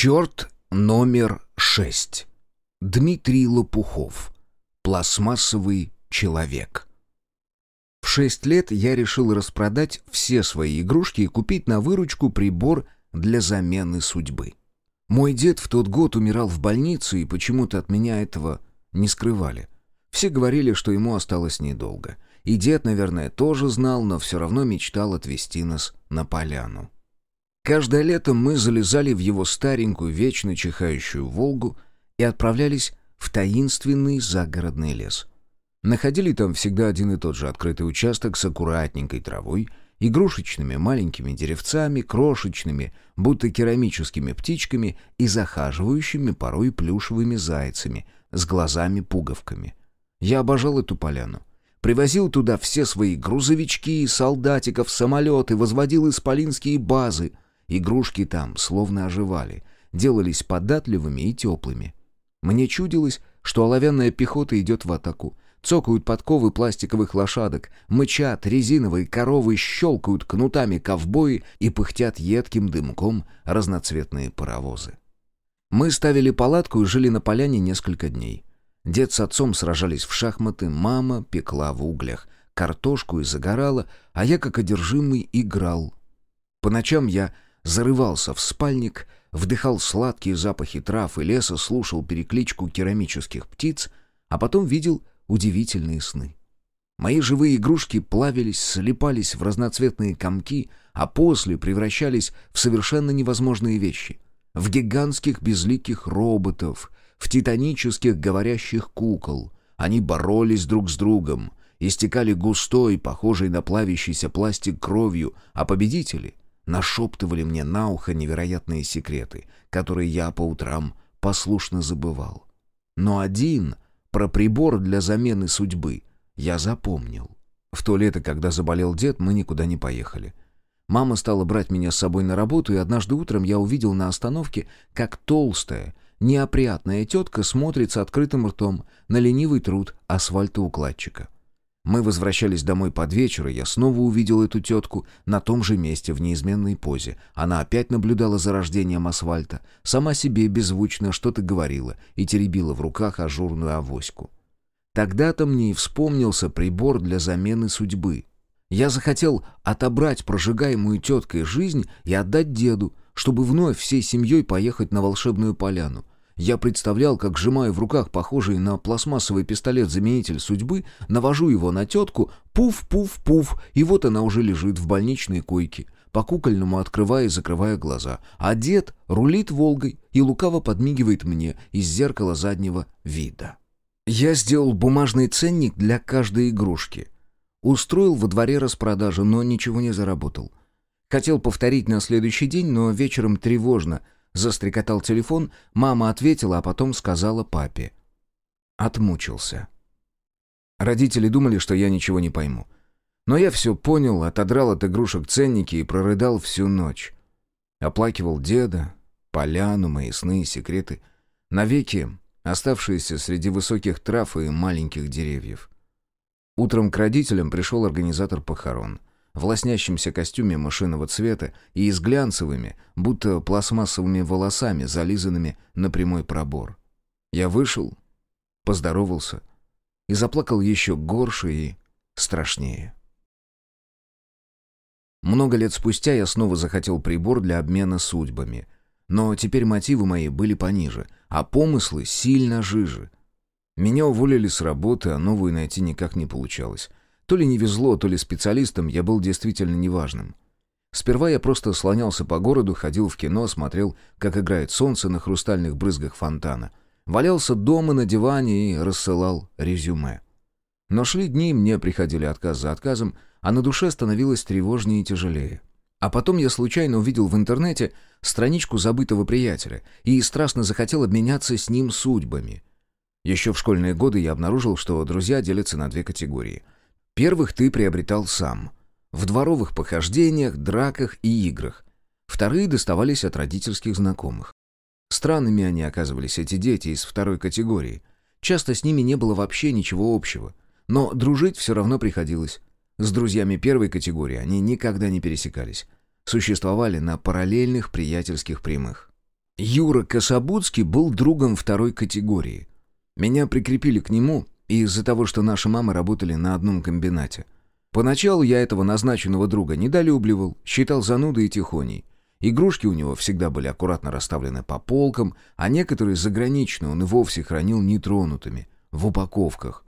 Черт номер шесть. Дмитрий Лопухов. Пластмассовый человек. В шесть лет я решил распродать все свои игрушки и купить на выручку прибор для замены судьбы. Мой дед в тот год умирал в больнице, и почему-то от меня этого не скрывали. Все говорили, что ему осталось недолго. И дед, наверное, тоже знал, но все равно мечтал отвезти нас на поляну. Каждое лето мы залезали в его старенькую, вечно чихающую «Волгу» и отправлялись в таинственный загородный лес. Находили там всегда один и тот же открытый участок с аккуратненькой травой, игрушечными маленькими деревцами, крошечными, будто керамическими птичками и захаживающими порой плюшевыми зайцами с глазами-пуговками. Я обожал эту поляну. Привозил туда все свои грузовички, солдатиков, самолеты, возводил исполинские базы — Игрушки там словно оживали, делались податливыми и теплыми. Мне чудилось, что оловянная пехота идет в атаку. Цокают подковы пластиковых лошадок, мычат резиновые коровы, щелкают кнутами ковбои и пыхтят едким дымком разноцветные паровозы. Мы ставили палатку и жили на поляне несколько дней. Дед с отцом сражались в шахматы, мама пекла в углях, картошку и загорала, а я, как одержимый, играл. По ночам я зарывался в спальник, вдыхал сладкие запахи трав и леса, слушал перекличку керамических птиц, а потом видел удивительные сны. Мои живые игрушки плавились, слипались в разноцветные комки, а после превращались в совершенно невозможные вещи. В гигантских безликих роботов, в титанических говорящих кукол. Они боролись друг с другом, истекали густой, похожей на плавящийся пластик кровью, а победители — нашептывали мне на ухо невероятные секреты, которые я по утрам послушно забывал. Но один, про прибор для замены судьбы, я запомнил. В то лето, когда заболел дед, мы никуда не поехали. Мама стала брать меня с собой на работу, и однажды утром я увидел на остановке, как толстая, неопрятная тетка смотрит с открытым ртом на ленивый труд асфальтоукладчика. Мы возвращались домой под вечер, и я снова увидел эту тетку на том же месте в неизменной позе. Она опять наблюдала за рождением асфальта, сама себе беззвучно что-то говорила и теребила в руках ажурную авоську. Тогда-то мне и вспомнился прибор для замены судьбы. Я захотел отобрать прожигаемую теткой жизнь и отдать деду, чтобы вновь всей семьей поехать на волшебную поляну. Я представлял, как сжимаю в руках похожий на пластмассовый пистолет-заменитель судьбы, навожу его на тетку, пуф-пуф-пуф, и вот она уже лежит в больничной койке, по-кукольному открывая и закрывая глаза. А дед рулит «Волгой» и лукаво подмигивает мне из зеркала заднего вида. Я сделал бумажный ценник для каждой игрушки. Устроил во дворе распродажу, но ничего не заработал. Хотел повторить на следующий день, но вечером тревожно — Застрекотал телефон, мама ответила, а потом сказала папе. Отмучился. Родители думали, что я ничего не пойму. Но я все понял, отодрал от игрушек ценники и прорыдал всю ночь. Оплакивал деда, поляну, мои сны и секреты, навеки оставшиеся среди высоких трав и маленьких деревьев. Утром к родителям пришел организатор похорон в лоснящемся костюме машинного цвета и с глянцевыми, будто пластмассовыми волосами, зализанными на прямой пробор. Я вышел, поздоровался и заплакал еще горше и страшнее. Много лет спустя я снова захотел прибор для обмена судьбами. Но теперь мотивы мои были пониже, а помыслы сильно жиже. Меня уволили с работы, а новую найти никак не получалось. То ли не везло, то ли специалистом я был действительно неважным. Сперва я просто слонялся по городу, ходил в кино, смотрел, как играет солнце на хрустальных брызгах фонтана. Валялся дома на диване и рассылал резюме. Но шли дни, мне приходили отказ за отказом, а на душе становилось тревожнее и тяжелее. А потом я случайно увидел в интернете страничку забытого приятеля и страстно захотел обменяться с ним судьбами. Еще в школьные годы я обнаружил, что друзья делятся на две категории — Первых ты приобретал сам. В дворовых похождениях, драках и играх. Вторые доставались от родительских знакомых. Странными они оказывались, эти дети из второй категории. Часто с ними не было вообще ничего общего. Но дружить все равно приходилось. С друзьями первой категории они никогда не пересекались. Существовали на параллельных приятельских прямых. Юра Кособудский был другом второй категории. Меня прикрепили к нему из-за того, что наши мамы работали на одном комбинате. Поначалу я этого назначенного друга недолюбливал, считал занудой и тихоней. Игрушки у него всегда были аккуратно расставлены по полкам, а некоторые заграничные он и вовсе хранил нетронутыми, в упаковках.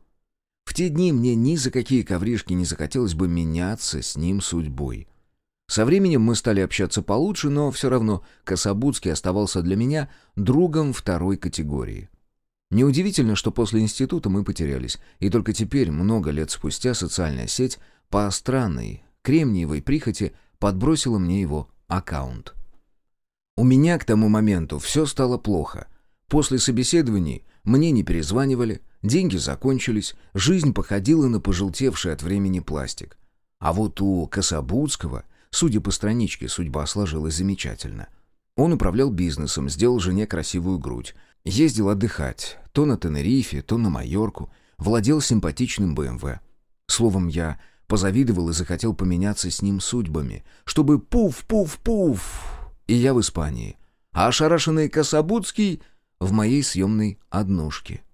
В те дни мне ни за какие ковришки не захотелось бы меняться с ним судьбой. Со временем мы стали общаться получше, но все равно Кособудский оставался для меня другом второй категории. Неудивительно, что после института мы потерялись, и только теперь, много лет спустя, социальная сеть по странной, кремниевой прихоти подбросила мне его аккаунт. У меня к тому моменту все стало плохо. После собеседований мне не перезванивали, деньги закончились, жизнь походила на пожелтевший от времени пластик. А вот у Кособудского, судя по страничке, судьба сложилась замечательно. Он управлял бизнесом, сделал жене красивую грудь, ездил отдыхать, то на Тенерифе, то на Майорку, владел симпатичным БМВ. Словом, я Позавидовал и захотел поменяться с ним судьбами, чтобы пуф-пуф-пуф, и я в Испании, а ошарашенный Кособудский в моей съемной однушке.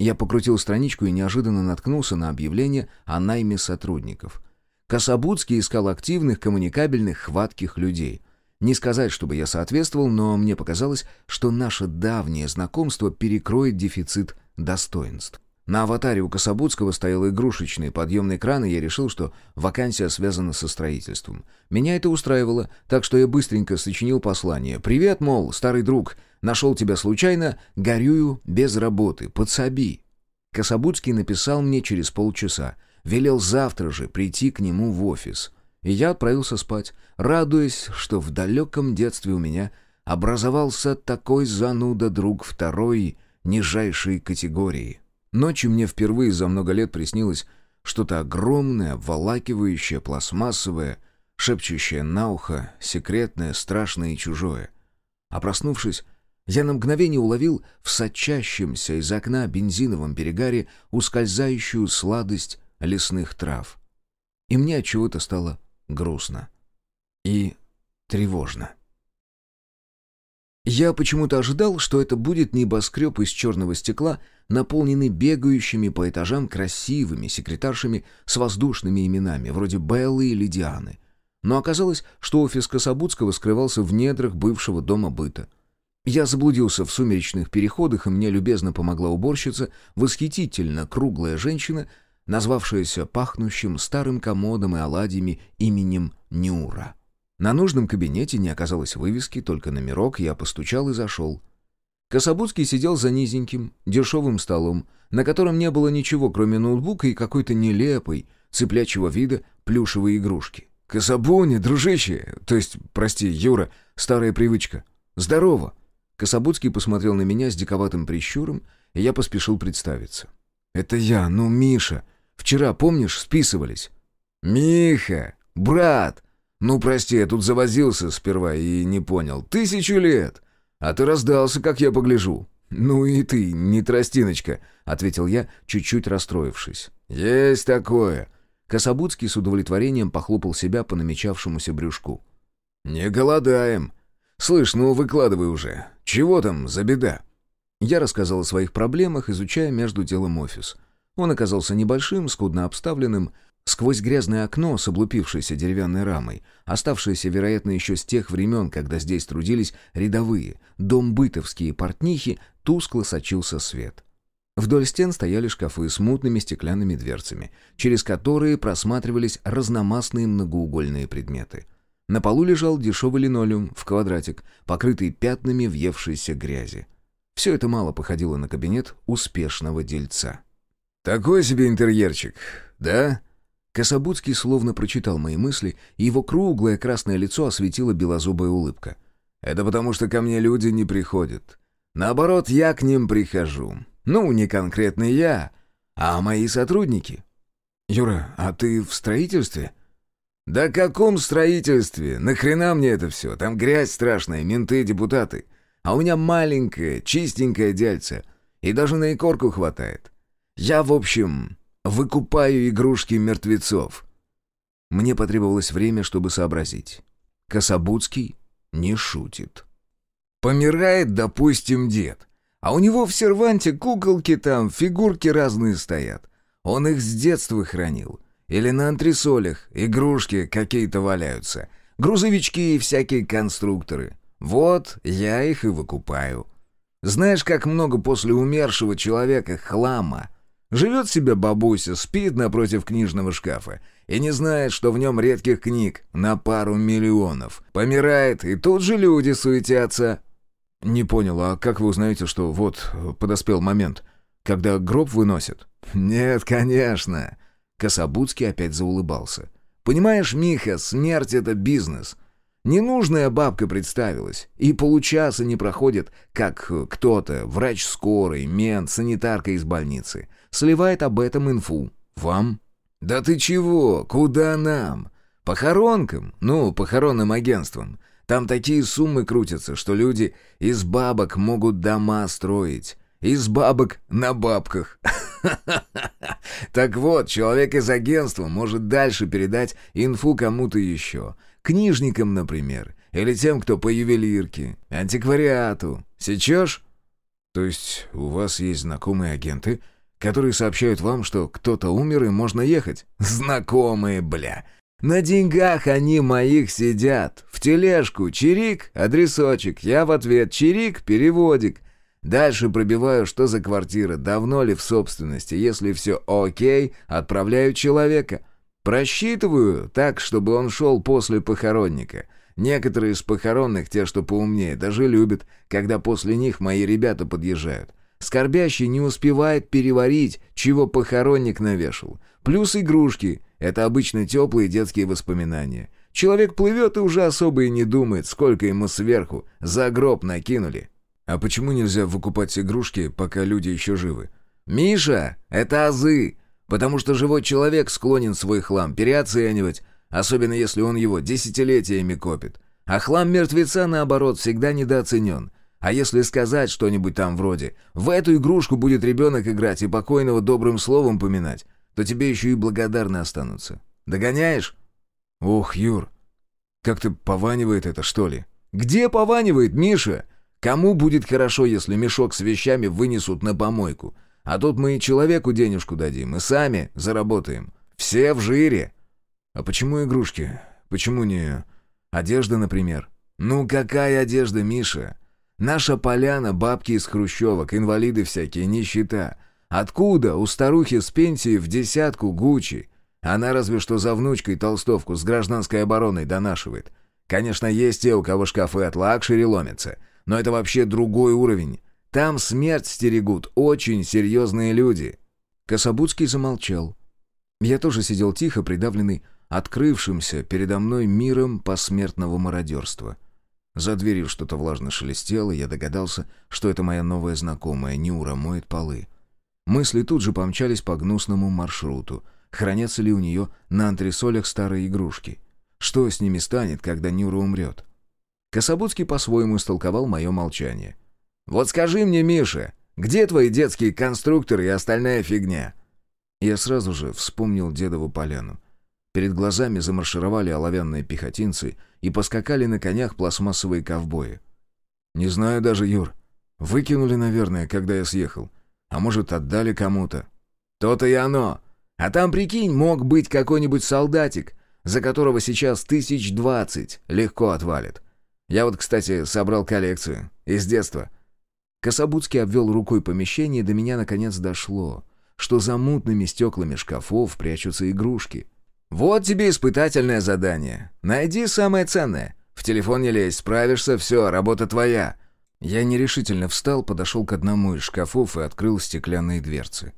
Я покрутил страничку и неожиданно наткнулся на объявление о найме сотрудников. Кособудский искал активных, коммуникабельных, хватких людей. Не сказать, чтобы я соответствовал, но мне показалось, что наше давнее знакомство перекроет дефицит достоинств. На аватаре у Кособудского стоял игрушечный подъемный кран, и я решил, что вакансия связана со строительством. Меня это устраивало, так что я быстренько сочинил послание. «Привет, мол, старый друг, нашел тебя случайно, горюю без работы, подсоби». Кособудский написал мне через полчаса. Велел завтра же прийти к нему в офис. И я отправился спать, радуясь, что в далеком детстве у меня образовался такой зануда друг второй нижайшей категории. Ночью мне впервые за много лет приснилось что-то огромное, обволакивающее, пластмассовое, шепчущее на ухо, секретное, страшное и чужое. А проснувшись, я на мгновение уловил в сочащемся из окна бензиновом перегаре ускользающую сладость лесных трав. И мне от чего-то стало грустно и тревожно. Я почему-то ожидал, что это будет небоскреб из черного стекла, наполненный бегающими по этажам красивыми секретаршами с воздушными именами, вроде Беллы или Дианы. Но оказалось, что офис Кособудского скрывался в недрах бывшего дома быта. Я заблудился в сумеречных переходах, и мне любезно помогла уборщица, восхитительно круглая женщина, назвавшаяся пахнущим старым комодом и оладьями именем Нюра. На нужном кабинете не оказалось вывески, только номерок, я постучал и зашел. Кособудский сидел за низеньким, дешевым столом, на котором не было ничего, кроме ноутбука и какой-то нелепой, цыплячьего вида плюшевой игрушки. «Кособуни, дружище! То есть, прости, Юра, старая привычка. Здорово!» Кособудский посмотрел на меня с диковатым прищуром, и я поспешил представиться. «Это я, ну, Миша. Вчера, помнишь, списывались?» «Миха! Брат! «Ну, прости, я тут завозился сперва и не понял. Тысячу лет! А ты раздался, как я погляжу». «Ну и ты, не тростиночка», — ответил я, чуть-чуть расстроившись. «Есть такое». Кособудский с удовлетворением похлопал себя по намечавшемуся брюшку. «Не голодаем. Слышь, ну выкладывай уже. Чего там за беда?» Я рассказал о своих проблемах, изучая между делом офис. Он оказался небольшим, скудно обставленным, Сквозь грязное окно с облупившейся деревянной рамой, оставшееся, вероятно, еще с тех времен, когда здесь трудились рядовые, домбытовские портнихи, тускло сочился свет. Вдоль стен стояли шкафы с мутными стеклянными дверцами, через которые просматривались разномастные многоугольные предметы. На полу лежал дешевый линолеум в квадратик, покрытый пятнами въевшейся грязи. Все это мало походило на кабинет успешного дельца. «Такой себе интерьерчик, да?» Кособудский словно прочитал мои мысли, и его круглое красное лицо осветила белозубая улыбка. «Это потому, что ко мне люди не приходят. Наоборот, я к ним прихожу. Ну, не конкретно я, а мои сотрудники». «Юра, а ты в строительстве?» «Да каком строительстве? Нахрена мне это все? Там грязь страшная, менты, депутаты. А у меня маленькое, чистенькое дельце. И даже на икорку хватает. Я, в общем, Выкупаю игрушки мертвецов». Мне потребовалось время, чтобы сообразить. Кособудский не шутит. Помирает, допустим, дед. А у него в серванте куколки там, фигурки разные стоят. Он их с детства хранил. Или на антресолях игрушки какие-то валяются. Грузовички и всякие конструкторы. Вот я их и выкупаю. Знаешь, как много после умершего человека хлама. Живет себе бабуся, спит напротив книжного шкафа и не знает, что в нем редких книг на пару миллионов. Помирает, и тут же люди суетятся. Не понял, а как вы узнаете, что вот подоспел момент, когда гроб выносят? Нет, конечно. Кособудский опять заулыбался. Понимаешь, Миха, смерть — это бизнес. Ненужная бабка представилась, и получаса не проходит, как кто-то, врач скорой, мент, санитарка из больницы, сливает об этом инфу. Вам? Да ты чего? Куда нам? Похоронкам? Ну, похоронным агентствам. Там такие суммы крутятся, что люди из бабок могут дома строить. Из бабок на бабках. Так вот, человек из агентства может дальше передать инфу кому-то еще. Книжникам, например. Или тем, кто по ювелирке. Антиквариату. Сечешь? То есть у вас есть знакомые агенты, которые сообщают вам, что кто-то умер и можно ехать? Знакомые, бля. На деньгах они моих сидят. В тележку чирик, адресочек. Я в ответ чирик, переводик. Дальше пробиваю, что за квартира, давно ли в собственности. Если все окей, отправляю человека. Просчитываю так, чтобы он шел после похоронника. Некоторые из похоронных, те, что поумнее, даже любят, когда после них мои ребята подъезжают. Скорбящий не успевает переварить, чего похоронник навешал. Плюс игрушки. Это обычно теплые детские воспоминания. Человек плывет и уже особо и не думает, сколько ему сверху за гроб накинули. А почему нельзя выкупать игрушки, пока люди еще живы? «Миша, это азы!» Потому что живой человек склонен свой хлам переоценивать, особенно если он его десятилетиями копит. А хлам мертвеца, наоборот, всегда недооценен. А если сказать что-нибудь там вроде «В эту игрушку будет ребенок играть и покойного добрым словом поминать», то тебе еще и благодарны останутся. Догоняешь? Ох, Юр, как-то пованивает это, что ли? Где пованивает, Миша? Кому будет хорошо, если мешок с вещами вынесут на помойку? А тут мы и человеку денежку дадим, и сами заработаем. Все в жире. А почему игрушки? Почему не одежда, например? Ну какая одежда, Миша? Наша поляна, бабки из хрущевок, инвалиды всякие, нищета. Откуда у старухи с пенсии в десятку Гуччи? Она разве что за внучкой толстовку с гражданской обороной донашивает. Конечно, есть те, у кого шкафы от лакшери ломятся, но это вообще другой уровень. Там смерть стерегут очень серьезные люди». Кособудский замолчал. Я тоже сидел тихо, придавленный открывшимся передо мной миром посмертного мародерства. За дверью что-то влажно шелестело, я догадался, что это моя новая знакомая, Нюра, моет полы. Мысли тут же помчались по гнусному маршруту. Хранятся ли у нее на антресолях старые игрушки? Что с ними станет, когда Нюра умрет? Кособудский по-своему истолковал мое молчание. «Вот скажи мне, Миша, где твои детские конструкторы и остальная фигня?» Я сразу же вспомнил дедову поляну. Перед глазами замаршировали оловянные пехотинцы и поскакали на конях пластмассовые ковбои. «Не знаю даже, Юр. Выкинули, наверное, когда я съехал. А может, отдали кому-то. То-то и оно. А там, прикинь, мог быть какой-нибудь солдатик, за которого сейчас тысяч двадцать легко отвалит. Я вот, кстати, собрал коллекцию. Из детства. Кособудский обвел рукой помещение, и до меня наконец дошло, что за мутными стеклами шкафов прячутся игрушки. «Вот тебе испытательное задание. Найди самое ценное. В телефон не лезь, справишься, все, работа твоя. Я нерешительно встал, подошел к одному из шкафов и открыл стеклянные дверцы.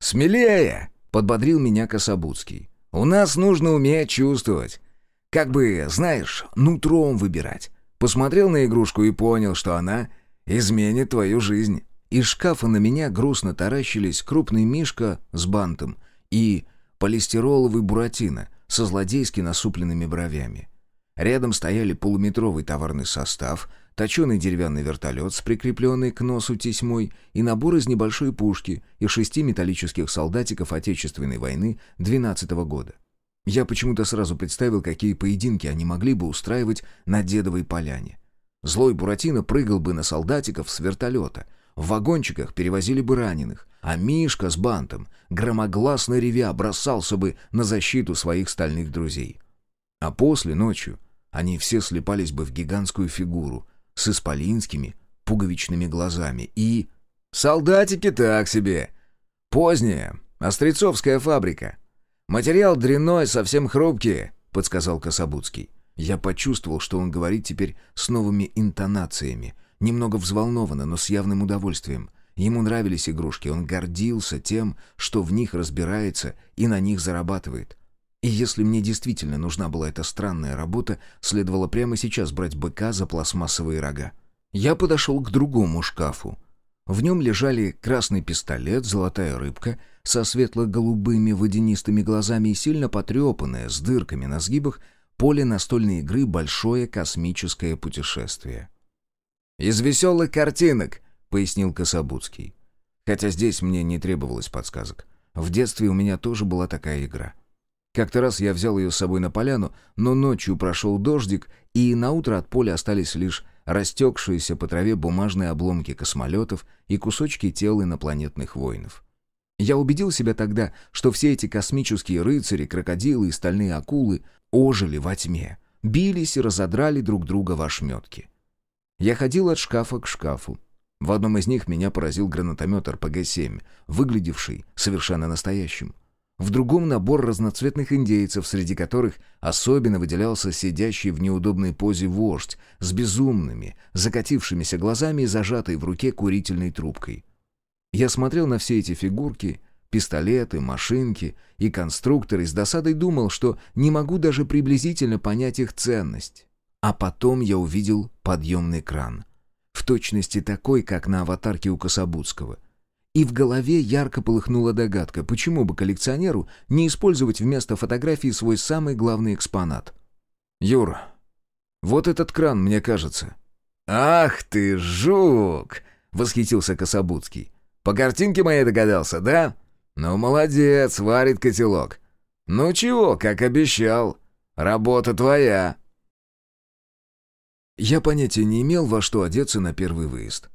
«Смелее!» — подбодрил меня Кособудский. «У нас нужно уметь чувствовать. Как бы, знаешь, нутром выбирать. Посмотрел на игрушку и понял, что она изменит твою жизнь». Из шкафа на меня грустно таращились крупный мишка с бантом и полистироловый буратино со злодейски насупленными бровями. Рядом стояли полуметровый товарный состав, точеный деревянный вертолет с прикрепленной к носу тесьмой и набор из небольшой пушки и шести металлических солдатиков Отечественной войны 12 -го года. Я почему-то сразу представил, какие поединки они могли бы устраивать на Дедовой поляне. Злой Буратино прыгал бы на солдатиков с вертолета. В вагончиках перевозили бы раненых. А Мишка с бантом, громогласно ревя, бросался бы на защиту своих стальных друзей. А после, ночью, они все слепались бы в гигантскую фигуру с исполинскими пуговичными глазами и... «Солдатики так себе! Поздняя, острецовская фабрика. Материал дрянной, совсем хрупкий», — подсказал Кособудский. Я почувствовал, что он говорит теперь с новыми интонациями, немного взволнованно, но с явным удовольствием. Ему нравились игрушки, он гордился тем, что в них разбирается и на них зарабатывает. И если мне действительно нужна была эта странная работа, следовало прямо сейчас брать быка за пластмассовые рога. Я подошел к другому шкафу. В нем лежали красный пистолет, золотая рыбка со светло-голубыми водянистыми глазами и сильно потрепанная, с дырками на сгибах, поле настольной игры «Большое космическое путешествие». «Из веселых картинок», — пояснил Кособудский. Хотя здесь мне не требовалось подсказок. В детстве у меня тоже была такая игра. Как-то раз я взял ее с собой на поляну, но ночью прошел дождик, и на утро от поля остались лишь растекшиеся по траве бумажные обломки космолетов и кусочки тел инопланетных воинов. Я убедил себя тогда, что все эти космические рыцари, крокодилы и стальные акулы ожили во тьме, бились и разодрали друг друга в ошметки. Я ходил от шкафа к шкафу. В одном из них меня поразил гранатомет РПГ-7, выглядевший совершенно настоящим. В другом набор разноцветных индейцев, среди которых особенно выделялся сидящий в неудобной позе вождь с безумными, закатившимися глазами и зажатой в руке курительной трубкой. Я смотрел на все эти фигурки пистолеты, машинки и конструкторы, с досадой думал, что не могу даже приблизительно понять их ценность. А потом я увидел подъемный кран. В точности такой, как на аватарке у Кособудского. И в голове ярко полыхнула догадка, почему бы коллекционеру не использовать вместо фотографии свой самый главный экспонат. «Юр, вот этот кран, мне кажется». «Ах ты, жук!» — восхитился Кособудский. «По картинке моей догадался, да?» «Ну, молодец, варит котелок. Ну чего, как обещал. Работа твоя». Я понятия не имел, во что одеться на первый выезд.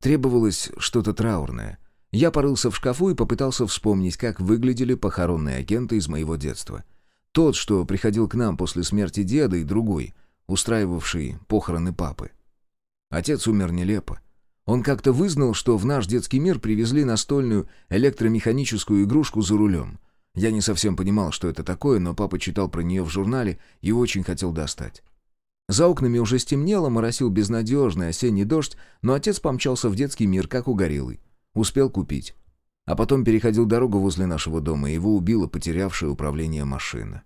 Требовалось что-то траурное. Я порылся в шкафу и попытался вспомнить, как выглядели похоронные агенты из моего детства. Тот, что приходил к нам после смерти деда, и другой, устраивавший похороны папы. Отец умер нелепо. Он как-то вызнал, что в наш детский мир привезли настольную электромеханическую игрушку за рулем. Я не совсем понимал, что это такое, но папа читал про нее в журнале и очень хотел достать. За окнами уже стемнело, моросил безнадежный осенний дождь, но отец помчался в детский мир, как угорелый. Успел купить. А потом переходил дорогу возле нашего дома, и его убила потерявшая управление машина.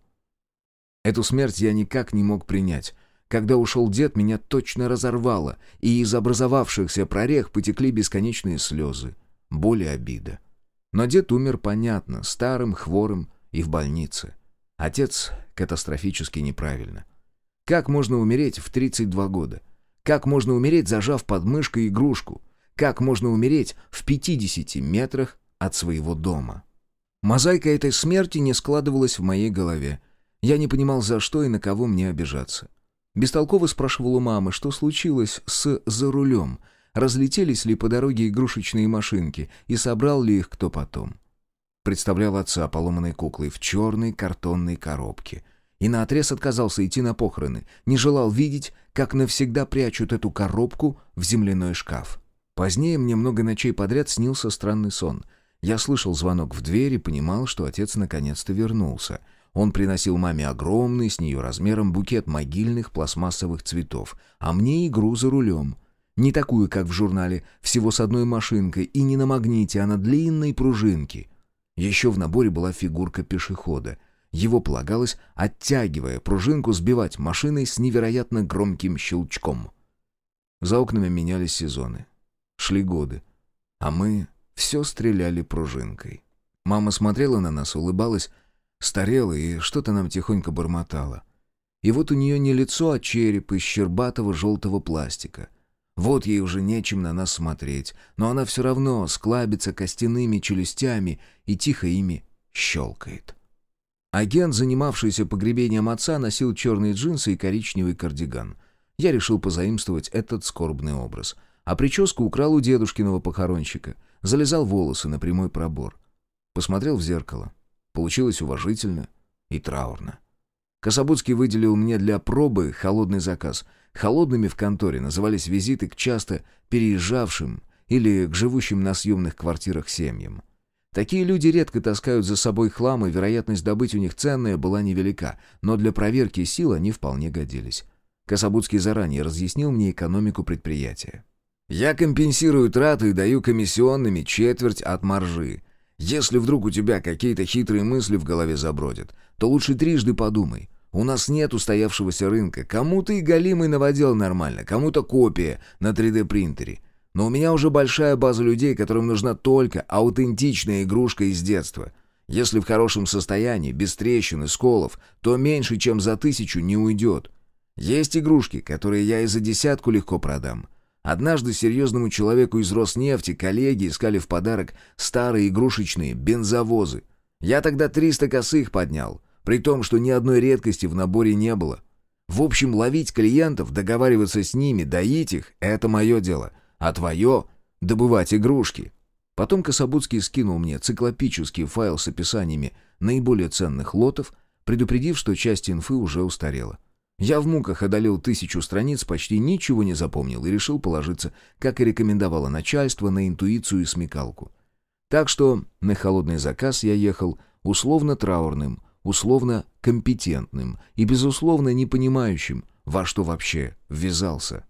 Эту смерть я никак не мог принять — когда ушел дед, меня точно разорвало, и из образовавшихся прорех потекли бесконечные слезы, боль и обида. Но дед умер, понятно, старым, хворым и в больнице. Отец катастрофически неправильно. Как можно умереть в 32 года? Как можно умереть, зажав под мышкой игрушку? Как можно умереть в 50 метрах от своего дома? Мозаика этой смерти не складывалась в моей голове. Я не понимал, за что и на кого мне обижаться. Бестолково спрашивал у мамы, что случилось с «за рулем», разлетелись ли по дороге игрушечные машинки и собрал ли их кто потом. Представлял отца поломанной куклой в черной картонной коробке. И наотрез отказался идти на похороны, не желал видеть, как навсегда прячут эту коробку в земляной шкаф. Позднее мне много ночей подряд снился странный сон. Я слышал звонок в дверь и понимал, что отец наконец-то вернулся — он приносил маме огромный, с нее размером, букет могильных пластмассовых цветов, а мне игру за рулем. Не такую, как в журнале, всего с одной машинкой, и не на магните, а на длинной пружинке. Еще в наборе была фигурка пешехода. Его полагалось, оттягивая пружинку, сбивать машиной с невероятно громким щелчком. За окнами менялись сезоны. Шли годы. А мы все стреляли пружинкой. Мама смотрела на нас, улыбалась, Старела и что-то нам тихонько бормотала. И вот у нее не лицо, а череп из щербатого желтого пластика. Вот ей уже нечем на нас смотреть, но она все равно склабится костяными челюстями и тихо ими щелкает. Агент, занимавшийся погребением отца, носил черные джинсы и коричневый кардиган. Я решил позаимствовать этот скорбный образ. А прическу украл у дедушкиного похоронщика. Залезал волосы на прямой пробор. Посмотрел в зеркало. Получилось уважительно и траурно. Кособудский выделил мне для пробы холодный заказ. Холодными в конторе назывались визиты к часто переезжавшим или к живущим на съемных квартирах семьям. Такие люди редко таскают за собой хлам, и вероятность добыть у них ценное была невелика, но для проверки сил они вполне годились. Кособудский заранее разъяснил мне экономику предприятия. «Я компенсирую траты и даю комиссионными четверть от маржи. Если вдруг у тебя какие-то хитрые мысли в голове забродят, то лучше трижды подумай. У нас нет устоявшегося рынка. Кому-то и голимый наводил нормально, кому-то копия на 3D-принтере. Но у меня уже большая база людей, которым нужна только аутентичная игрушка из детства. Если в хорошем состоянии, без трещин и сколов, то меньше, чем за тысячу не уйдет. Есть игрушки, которые я и за десятку легко продам. Однажды серьезному человеку из Роснефти коллеги искали в подарок старые игрушечные бензовозы. Я тогда 300 косых поднял, при том, что ни одной редкости в наборе не было. В общем, ловить клиентов, договариваться с ними, доить их — это мое дело а твое — добывать игрушки». Потом Кособудский скинул мне циклопический файл с описаниями наиболее ценных лотов, предупредив, что часть инфы уже устарела. Я в муках одолел тысячу страниц, почти ничего не запомнил и решил положиться, как и рекомендовало начальство, на интуицию и смекалку. Так что на холодный заказ я ехал условно траурным, условно компетентным и, безусловно, не понимающим, во что вообще ввязался.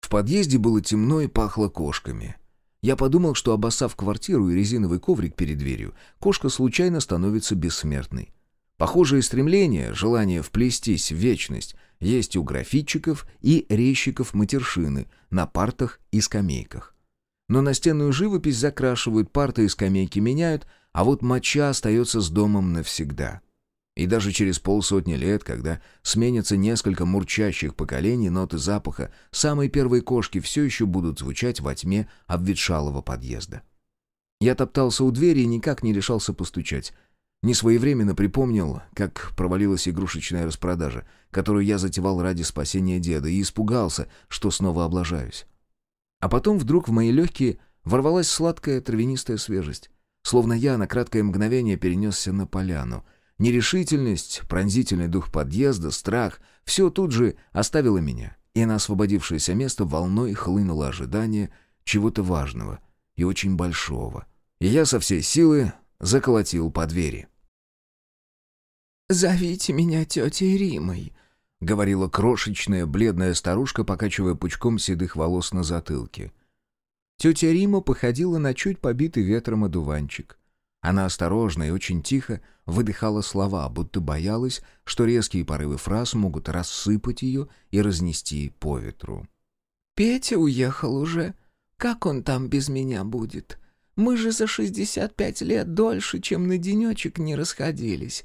В подъезде было темно и пахло кошками. Я подумал, что обоссав квартиру и резиновый коврик перед дверью, кошка случайно становится бессмертной. Похожее стремление, желание вплестись в вечность, есть у графитчиков и резчиков матершины на партах и скамейках. Но настенную живопись закрашивают, парты и скамейки меняют, а вот моча остается с домом навсегда. И даже через полсотни лет, когда сменятся несколько мурчащих поколений, ноты запаха самой первой кошки все еще будут звучать во тьме обветшалого подъезда. Я топтался у двери и никак не решался постучать. Несвоевременно припомнил, как провалилась игрушечная распродажа, которую я затевал ради спасения деда, и испугался, что снова облажаюсь. А потом вдруг в мои легкие ворвалась сладкая травянистая свежесть, словно я на краткое мгновение перенесся на поляну — Нерешительность, пронзительный дух подъезда, страх — все тут же оставило меня, и на освободившееся место волной хлынуло ожидание чего-то важного и очень большого. И я со всей силы заколотил по двери. «Зовите меня тетей Римой», — говорила крошечная бледная старушка, покачивая пучком седых волос на затылке. Тетя Рима походила на чуть побитый ветром одуванчик. Она осторожно и очень тихо выдыхала слова, будто боялась, что резкие порывы фраз могут рассыпать ее и разнести по ветру. «Петя уехал уже. Как он там без меня будет? Мы же за шестьдесят пять лет дольше, чем на денечек не расходились.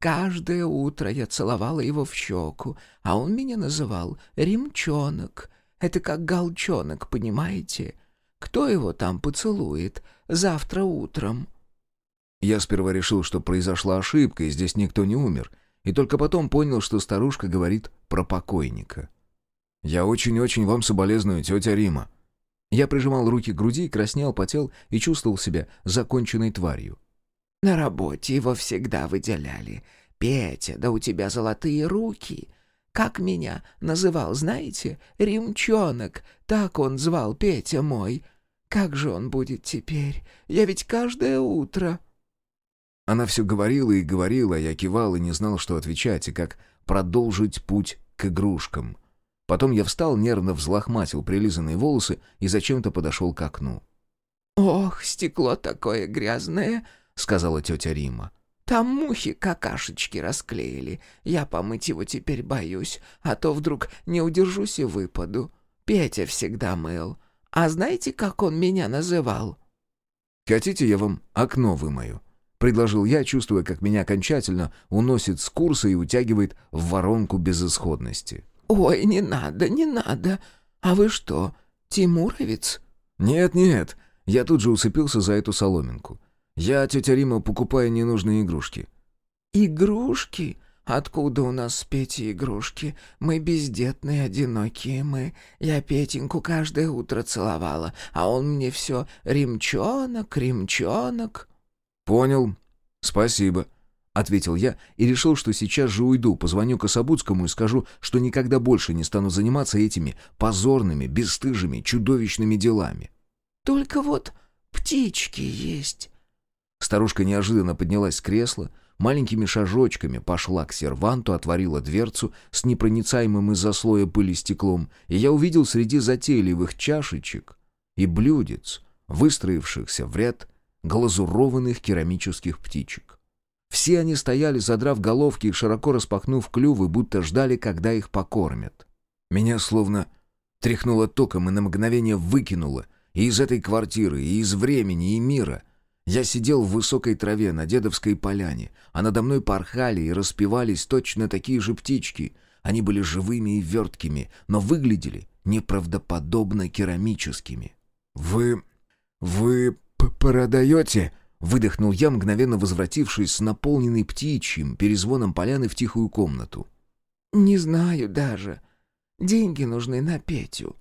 Каждое утро я целовала его в щеку, а он меня называл «римчонок». Это как галчонок, понимаете? Кто его там поцелует завтра утром?» Я сперва решил, что произошла ошибка, и здесь никто не умер, и только потом понял, что старушка говорит про покойника. «Я очень-очень вам соболезную, тетя Рима». Я прижимал руки к груди, краснел, потел и чувствовал себя законченной тварью. «На работе его всегда выделяли. Петя, да у тебя золотые руки!» Как меня называл, знаете? Римчонок. Так он звал Петя мой. Как же он будет теперь? Я ведь каждое утро...» Она все говорила и говорила, а я кивал и не знал, что отвечать, и как продолжить путь к игрушкам. Потом я встал, нервно взлохматил прилизанные волосы и зачем-то подошел к окну. «Ох, стекло такое грязное!» — сказала тетя Рима. «Там мухи какашечки расклеили. Я помыть его теперь боюсь, а то вдруг не удержусь и выпаду. Петя всегда мыл. А знаете, как он меня называл?» «Хотите, я вам окно вымою?» предложил я, чувствуя, как меня окончательно уносит с курса и утягивает в воронку безысходности. «Ой, не надо, не надо. А вы что, Тимуровец?» «Нет-нет». Я тут же усыпился за эту соломинку. «Я, тетя Рима, покупаю ненужные игрушки». «Игрушки? Откуда у нас с Петей игрушки? Мы бездетные, одинокие мы. Я Петеньку каждое утро целовала, а он мне все «ремчонок, ремчонок». «Понял. Спасибо», — ответил я и решил, что сейчас же уйду, позвоню Кособудскому и скажу, что никогда больше не стану заниматься этими позорными, бесстыжими, чудовищными делами. «Только вот птички есть». Старушка неожиданно поднялась с кресла, маленькими шажочками пошла к серванту, отворила дверцу с непроницаемым из-за слоя пыли стеклом, и я увидел среди затейливых чашечек и блюдец, выстроившихся в ряд глазурованных керамических птичек. Все они стояли, задрав головки и широко распахнув клювы, будто ждали, когда их покормят. Меня словно тряхнуло током и на мгновение выкинуло и из этой квартиры, и из времени, и мира — я сидел в высокой траве на дедовской поляне, а надо мной порхали и распевались точно такие же птички. Они были живыми и верткими, но выглядели неправдоподобно керамическими. «Вы... вы продаете?» — выдохнул я, мгновенно возвратившись с наполненной птичьим перезвоном поляны в тихую комнату. «Не знаю даже. Деньги нужны на Петю.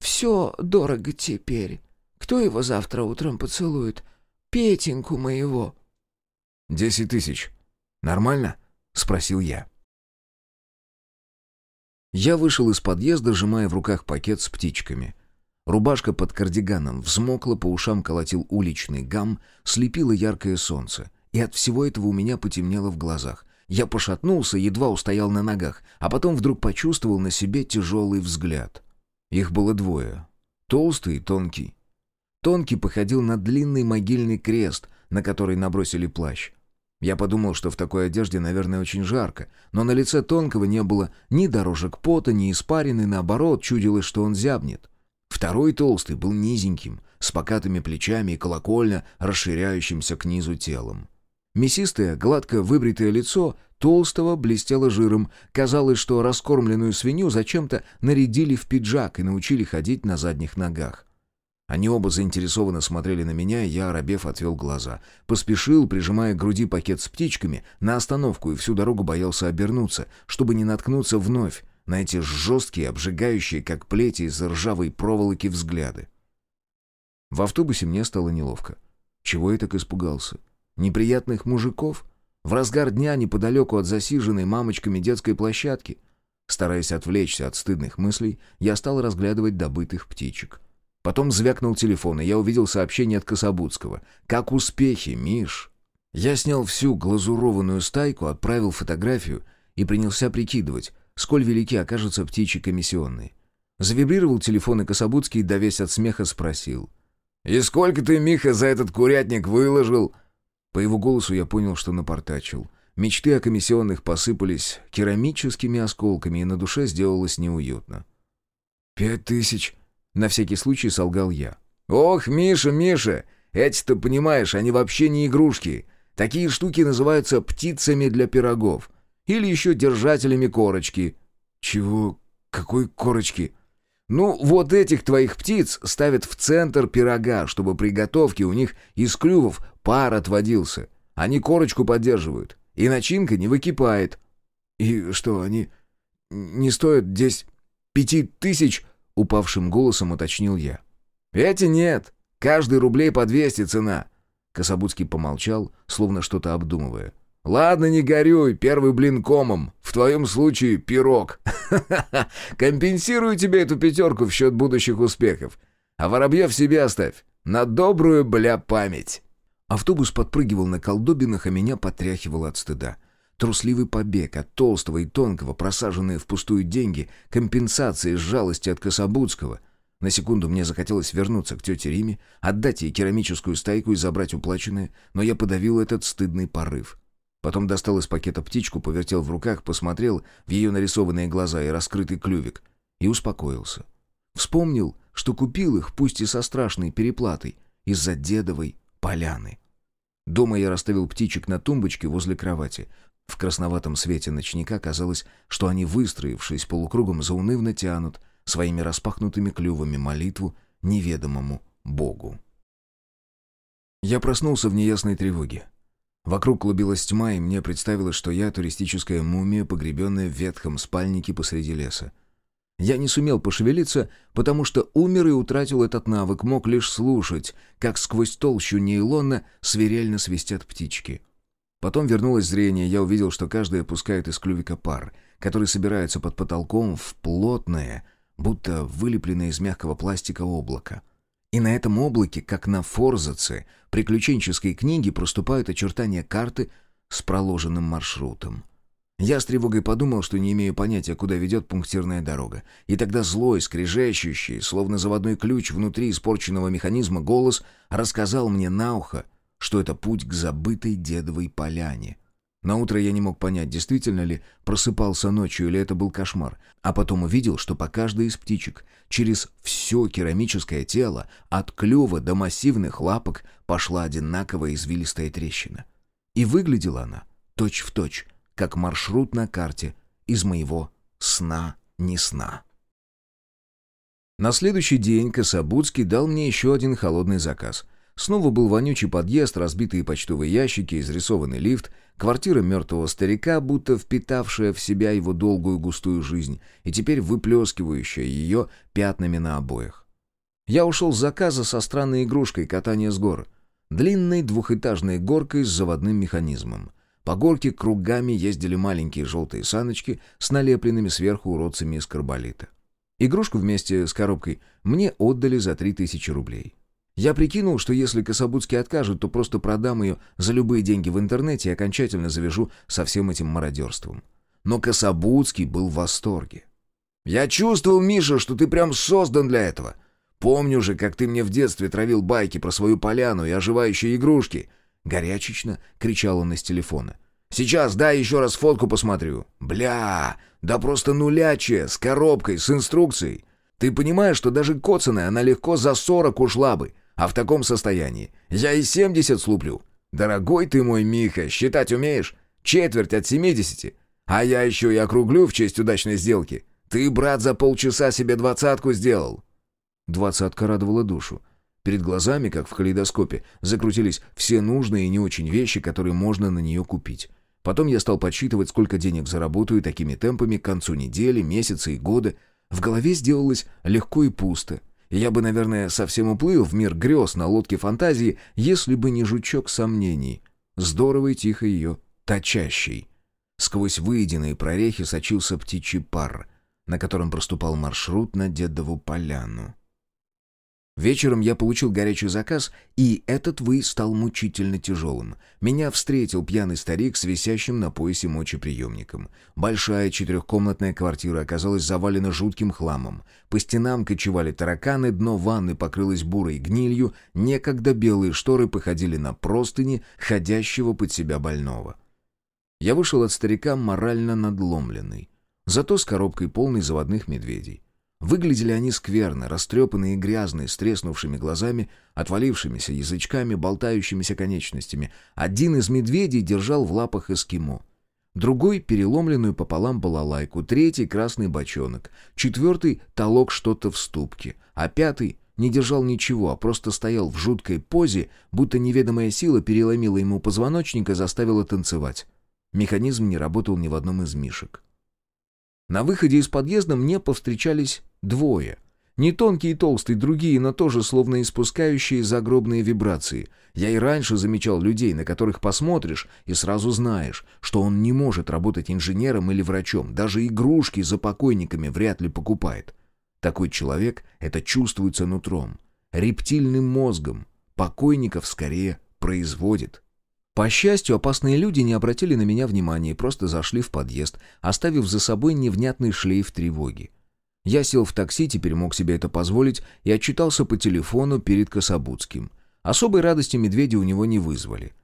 Все дорого теперь. Кто его завтра утром поцелует?» Петеньку моего». «Десять тысяч. Нормально?» — спросил я. Я вышел из подъезда, сжимая в руках пакет с птичками. Рубашка под кардиганом взмокла, по ушам колотил уличный гам, слепило яркое солнце. И от всего этого у меня потемнело в глазах. Я пошатнулся, едва устоял на ногах, а потом вдруг почувствовал на себе тяжелый взгляд. Их было двое. Толстый и тонкий. Тонкий походил на длинный могильный крест, на который набросили плащ. Я подумал, что в такой одежде, наверное, очень жарко, но на лице Тонкого не было ни дорожек пота, ни испарины, наоборот, чудилось, что он зябнет. Второй толстый был низеньким, с покатыми плечами и колокольно расширяющимся к низу телом. Мясистое, гладко выбритое лицо толстого блестело жиром. Казалось, что раскормленную свинью зачем-то нарядили в пиджак и научили ходить на задних ногах. Они оба заинтересованно смотрели на меня, и я, оробев, отвел глаза. Поспешил, прижимая к груди пакет с птичками, на остановку и всю дорогу боялся обернуться, чтобы не наткнуться вновь на эти жесткие, обжигающие, как плети из ржавой проволоки взгляды. В автобусе мне стало неловко. Чего я так испугался? Неприятных мужиков? В разгар дня неподалеку от засиженной мамочками детской площадки? Стараясь отвлечься от стыдных мыслей, я стал разглядывать добытых птичек. Потом звякнул телефон, и я увидел сообщение от Кособудского. «Как успехи, Миш?» Я снял всю глазурованную стайку, отправил фотографию и принялся прикидывать, сколь велики окажутся птичьи комиссионные. Завибрировал телефон, и Кособудский, довесь от смеха, спросил. «И сколько ты, Миха, за этот курятник выложил?» По его голосу я понял, что напортачил. Мечты о комиссионных посыпались керамическими осколками, и на душе сделалось неуютно. «Пять тысяч», на всякий случай солгал я. «Ох, Миша, Миша, эти-то, понимаешь, они вообще не игрушки. Такие штуки называются птицами для пирогов. Или еще держателями корочки». «Чего? Какой корочки?» «Ну, вот этих твоих птиц ставят в центр пирога, чтобы при готовке у них из клювов пар отводился. Они корочку поддерживают, и начинка не выкипает». «И что, они не стоят здесь пяти тысяч?» Упавшим голосом уточнил я. «Эти нет. Каждый рублей по двести цена». Кособудский помолчал, словно что-то обдумывая. «Ладно, не горюй, первый блин комом. В твоем случае пирог. Компенсирую тебе эту пятерку в счет будущих успехов. А воробьев себе оставь. На добрую, бля, память». Автобус подпрыгивал на колдобинах, а меня потряхивало от стыда. Трусливый побег от толстого и тонкого, просаженные впустую деньги, компенсации с жалости от Кособудского. На секунду мне захотелось вернуться к тете Риме, отдать ей керамическую стайку и забрать уплаченное, но я подавил этот стыдный порыв. Потом достал из пакета птичку, повертел в руках, посмотрел в ее нарисованные глаза и раскрытый клювик и успокоился. Вспомнил, что купил их, пусть и со страшной переплатой, из-за дедовой поляны. Дома я расставил птичек на тумбочке возле кровати, в красноватом свете ночника казалось, что они, выстроившись полукругом, заунывно тянут своими распахнутыми клювами молитву неведомому Богу. Я проснулся в неясной тревоге. Вокруг клубилась тьма, и мне представилось, что я туристическая мумия, погребенная в ветхом спальнике посреди леса. Я не сумел пошевелиться, потому что умер и утратил этот навык, мог лишь слушать, как сквозь толщу нейлона свирельно свистят птички. Потом вернулось зрение, я увидел, что каждый опускает из клювика пар, который собирается под потолком в плотное, будто вылепленное из мягкого пластика облако. И на этом облаке, как на форзаце, приключенческой книги проступают очертания карты с проложенным маршрутом. Я с тревогой подумал, что не имею понятия, куда ведет пунктирная дорога. И тогда злой, скрежещущий, словно заводной ключ внутри испорченного механизма голос рассказал мне на ухо, что это путь к забытой дедовой поляне. На утро я не мог понять, действительно ли просыпался ночью или это был кошмар, а потом увидел, что по каждой из птичек через все керамическое тело, от клюва до массивных лапок, пошла одинаковая извилистая трещина. И выглядела она точь-в-точь, точь, как маршрут на карте из моего сна не сна. На следующий день Кособудский дал мне еще один холодный заказ. Снова был вонючий подъезд, разбитые почтовые ящики, изрисованный лифт, квартира мертвого старика, будто впитавшая в себя его долгую густую жизнь и теперь выплескивающая ее пятнами на обоях. Я ушел с заказа со странной игрушкой катания с гор. Длинной двухэтажной горкой с заводным механизмом. По горке кругами ездили маленькие желтые саночки с налепленными сверху уродцами из карболита. Игрушку вместе с коробкой мне отдали за 3000 рублей. Я прикинул, что если Кособудский откажет, то просто продам ее за любые деньги в интернете и окончательно завяжу со всем этим мародерством. Но Кособудский был в восторге. «Я чувствовал, Миша, что ты прям создан для этого. Помню же, как ты мне в детстве травил байки про свою поляну и оживающие игрушки. Горячечно кричал он из телефона. «Сейчас дай еще раз фотку посмотрю. Бля, да просто нулячая, с коробкой, с инструкцией. Ты понимаешь, что даже коцаная она легко за сорок ушла бы, а в таком состоянии я и семьдесят слуплю. Дорогой ты мой Миха, считать умеешь? Четверть от семидесяти. А я еще и округлю в честь удачной сделки. Ты, брат, за полчаса себе двадцатку сделал». Двадцатка радовала душу. Перед глазами, как в калейдоскопе, закрутились все нужные и не очень вещи, которые можно на нее купить. Потом я стал подсчитывать, сколько денег заработаю такими темпами к концу недели, месяца и года. В голове сделалось легко и пусто. Я бы, наверное, совсем уплыл в мир грез на лодке фантазии, если бы не жучок сомнений. Здорово и тихо ее точащий. Сквозь выеденные прорехи сочился птичий пар, на котором проступал маршрут на Дедову поляну. Вечером я получил горячий заказ, и этот выезд стал мучительно тяжелым. Меня встретил пьяный старик с висящим на поясе мочеприемником. Большая четырехкомнатная квартира оказалась завалена жутким хламом. По стенам кочевали тараканы, дно ванны покрылось бурой гнилью, некогда белые шторы походили на простыни ходящего под себя больного. Я вышел от старика морально надломленный, зато с коробкой полной заводных медведей. Выглядели они скверно, растрепанные и грязные, с треснувшими глазами, отвалившимися язычками, болтающимися конечностями. Один из медведей держал в лапах эскимо. Другой — переломленную пополам балалайку, третий — красный бочонок, четвертый — толок что-то в ступке, а пятый не держал ничего, а просто стоял в жуткой позе, будто неведомая сила переломила ему позвоночник и заставила танцевать. Механизм не работал ни в одном из мишек. На выходе из подъезда мне повстречались двое. Не тонкий и толстый, другие, но тоже словно испускающие загробные вибрации. Я и раньше замечал людей, на которых посмотришь, и сразу знаешь, что он не может работать инженером или врачом. Даже игрушки за покойниками вряд ли покупает. Такой человек это чувствуется нутром, рептильным мозгом. Покойников скорее производит. По счастью, опасные люди не обратили на меня внимания и просто зашли в подъезд, оставив за собой невнятный шлейф тревоги. Я сел в такси, теперь мог себе это позволить, и отчитался по телефону перед Кособудским. Особой радости медведи у него не вызвали.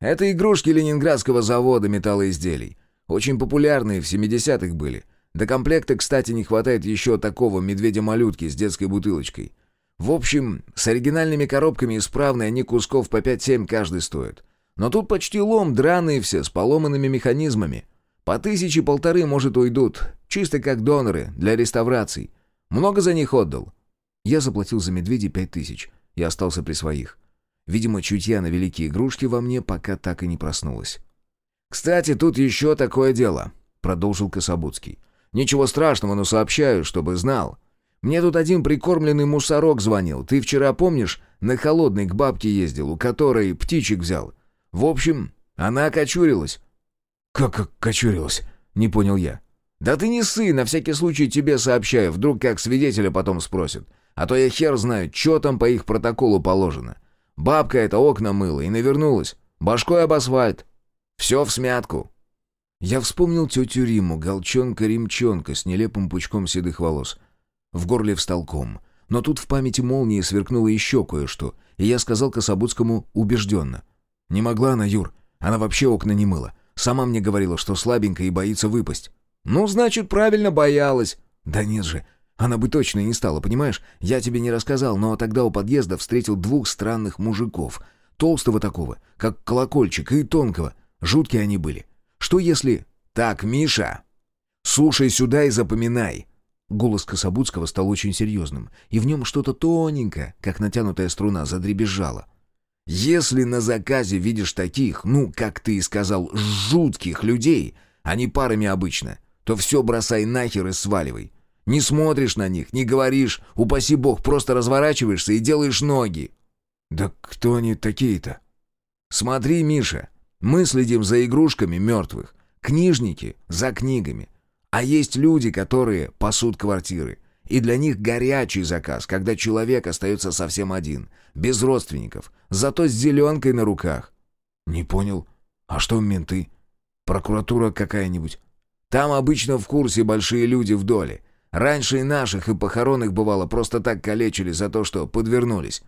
«Это игрушки ленинградского завода металлоизделий. Очень популярные, в 70-х были. До комплекта, кстати, не хватает еще такого медведя-малютки с детской бутылочкой. В общем, с оригинальными коробками исправные они кусков по 5-7 каждый стоят. Но тут почти лом, драные все, с поломанными механизмами. По тысячи-полторы, может, уйдут. Чисто как доноры, для реставраций. Много за них отдал?» Я заплатил за медведей пять тысяч и остался при своих. Видимо, чутья на великие игрушки во мне пока так и не проснулась. «Кстати, тут еще такое дело», — продолжил Кособудский. «Ничего страшного, но сообщаю, чтобы знал. Мне тут один прикормленный мусорок звонил. Ты вчера, помнишь, на холодный к бабке ездил, у которой птичек взял? В общем, она окочурилась». «Как окочурилась?» — не понял я. «Да ты не сы, на всякий случай тебе сообщаю, вдруг как свидетеля потом спросят. А то я хер знаю, что там по их протоколу положено. Бабка это окна мыла и навернулась. Башкой об асфальт. Все в смятку». Я вспомнил тетю Риму, голчонка-римчонка с нелепым пучком седых волос. В горле встал ком. Но тут в памяти молнии сверкнуло еще кое-что, и я сказал Кособудскому убежденно. «Не могла она, Юр. Она вообще окна не мыла. Сама мне говорила, что слабенькая и боится выпасть». «Ну, значит, правильно боялась». «Да нет же, она бы точно не стала, понимаешь? Я тебе не рассказал, но тогда у подъезда встретил двух странных мужиков. Толстого такого, как колокольчик, и тонкого. Жуткие они были. Что если... Так, Миша, слушай сюда и запоминай. Голос Кособудского стал очень серьезным, и в нем что-то тоненькое, как натянутая струна, задребезжало. «Если на заказе видишь таких, ну, как ты и сказал, жутких людей, а не парами обычно, то все бросай нахер и сваливай. Не смотришь на них, не говоришь, упаси бог, просто разворачиваешься и делаешь ноги». «Да кто они такие-то?» «Смотри, Миша, мы следим за игрушками мертвых, книжники за книгами. А есть люди, которые пасут квартиры. И для них горячий заказ, когда человек остается совсем один, без родственников, зато с зеленкой на руках». «Не понял. А что менты? Прокуратура какая-нибудь?» «Там обычно в курсе большие люди в доле. Раньше и наших, и похоронных бывало просто так калечили за то, что подвернулись.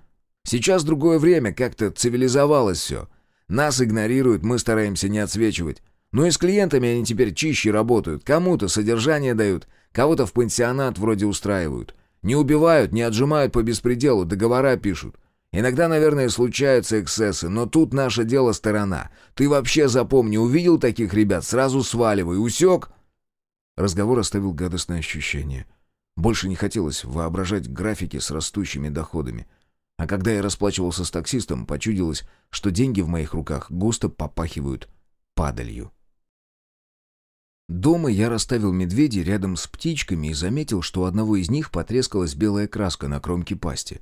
Сейчас другое время, как-то цивилизовалось все. Нас игнорируют, мы стараемся не отсвечивать. Ну и с клиентами они теперь чище работают. Кому-то содержание дают, кого-то в пансионат вроде устраивают. Не убивают, не отжимают по беспределу, договора пишут. Иногда, наверное, случаются эксцессы, но тут наше дело сторона. Ты вообще запомни, увидел таких ребят, сразу сваливай, усек? Разговор оставил гадостное ощущение. Больше не хотелось воображать графики с растущими доходами. А когда я расплачивался с таксистом, почудилось, что деньги в моих руках густо попахивают падалью. Дома я расставил медведей рядом с птичками и заметил, что у одного из них потрескалась белая краска на кромке пасти.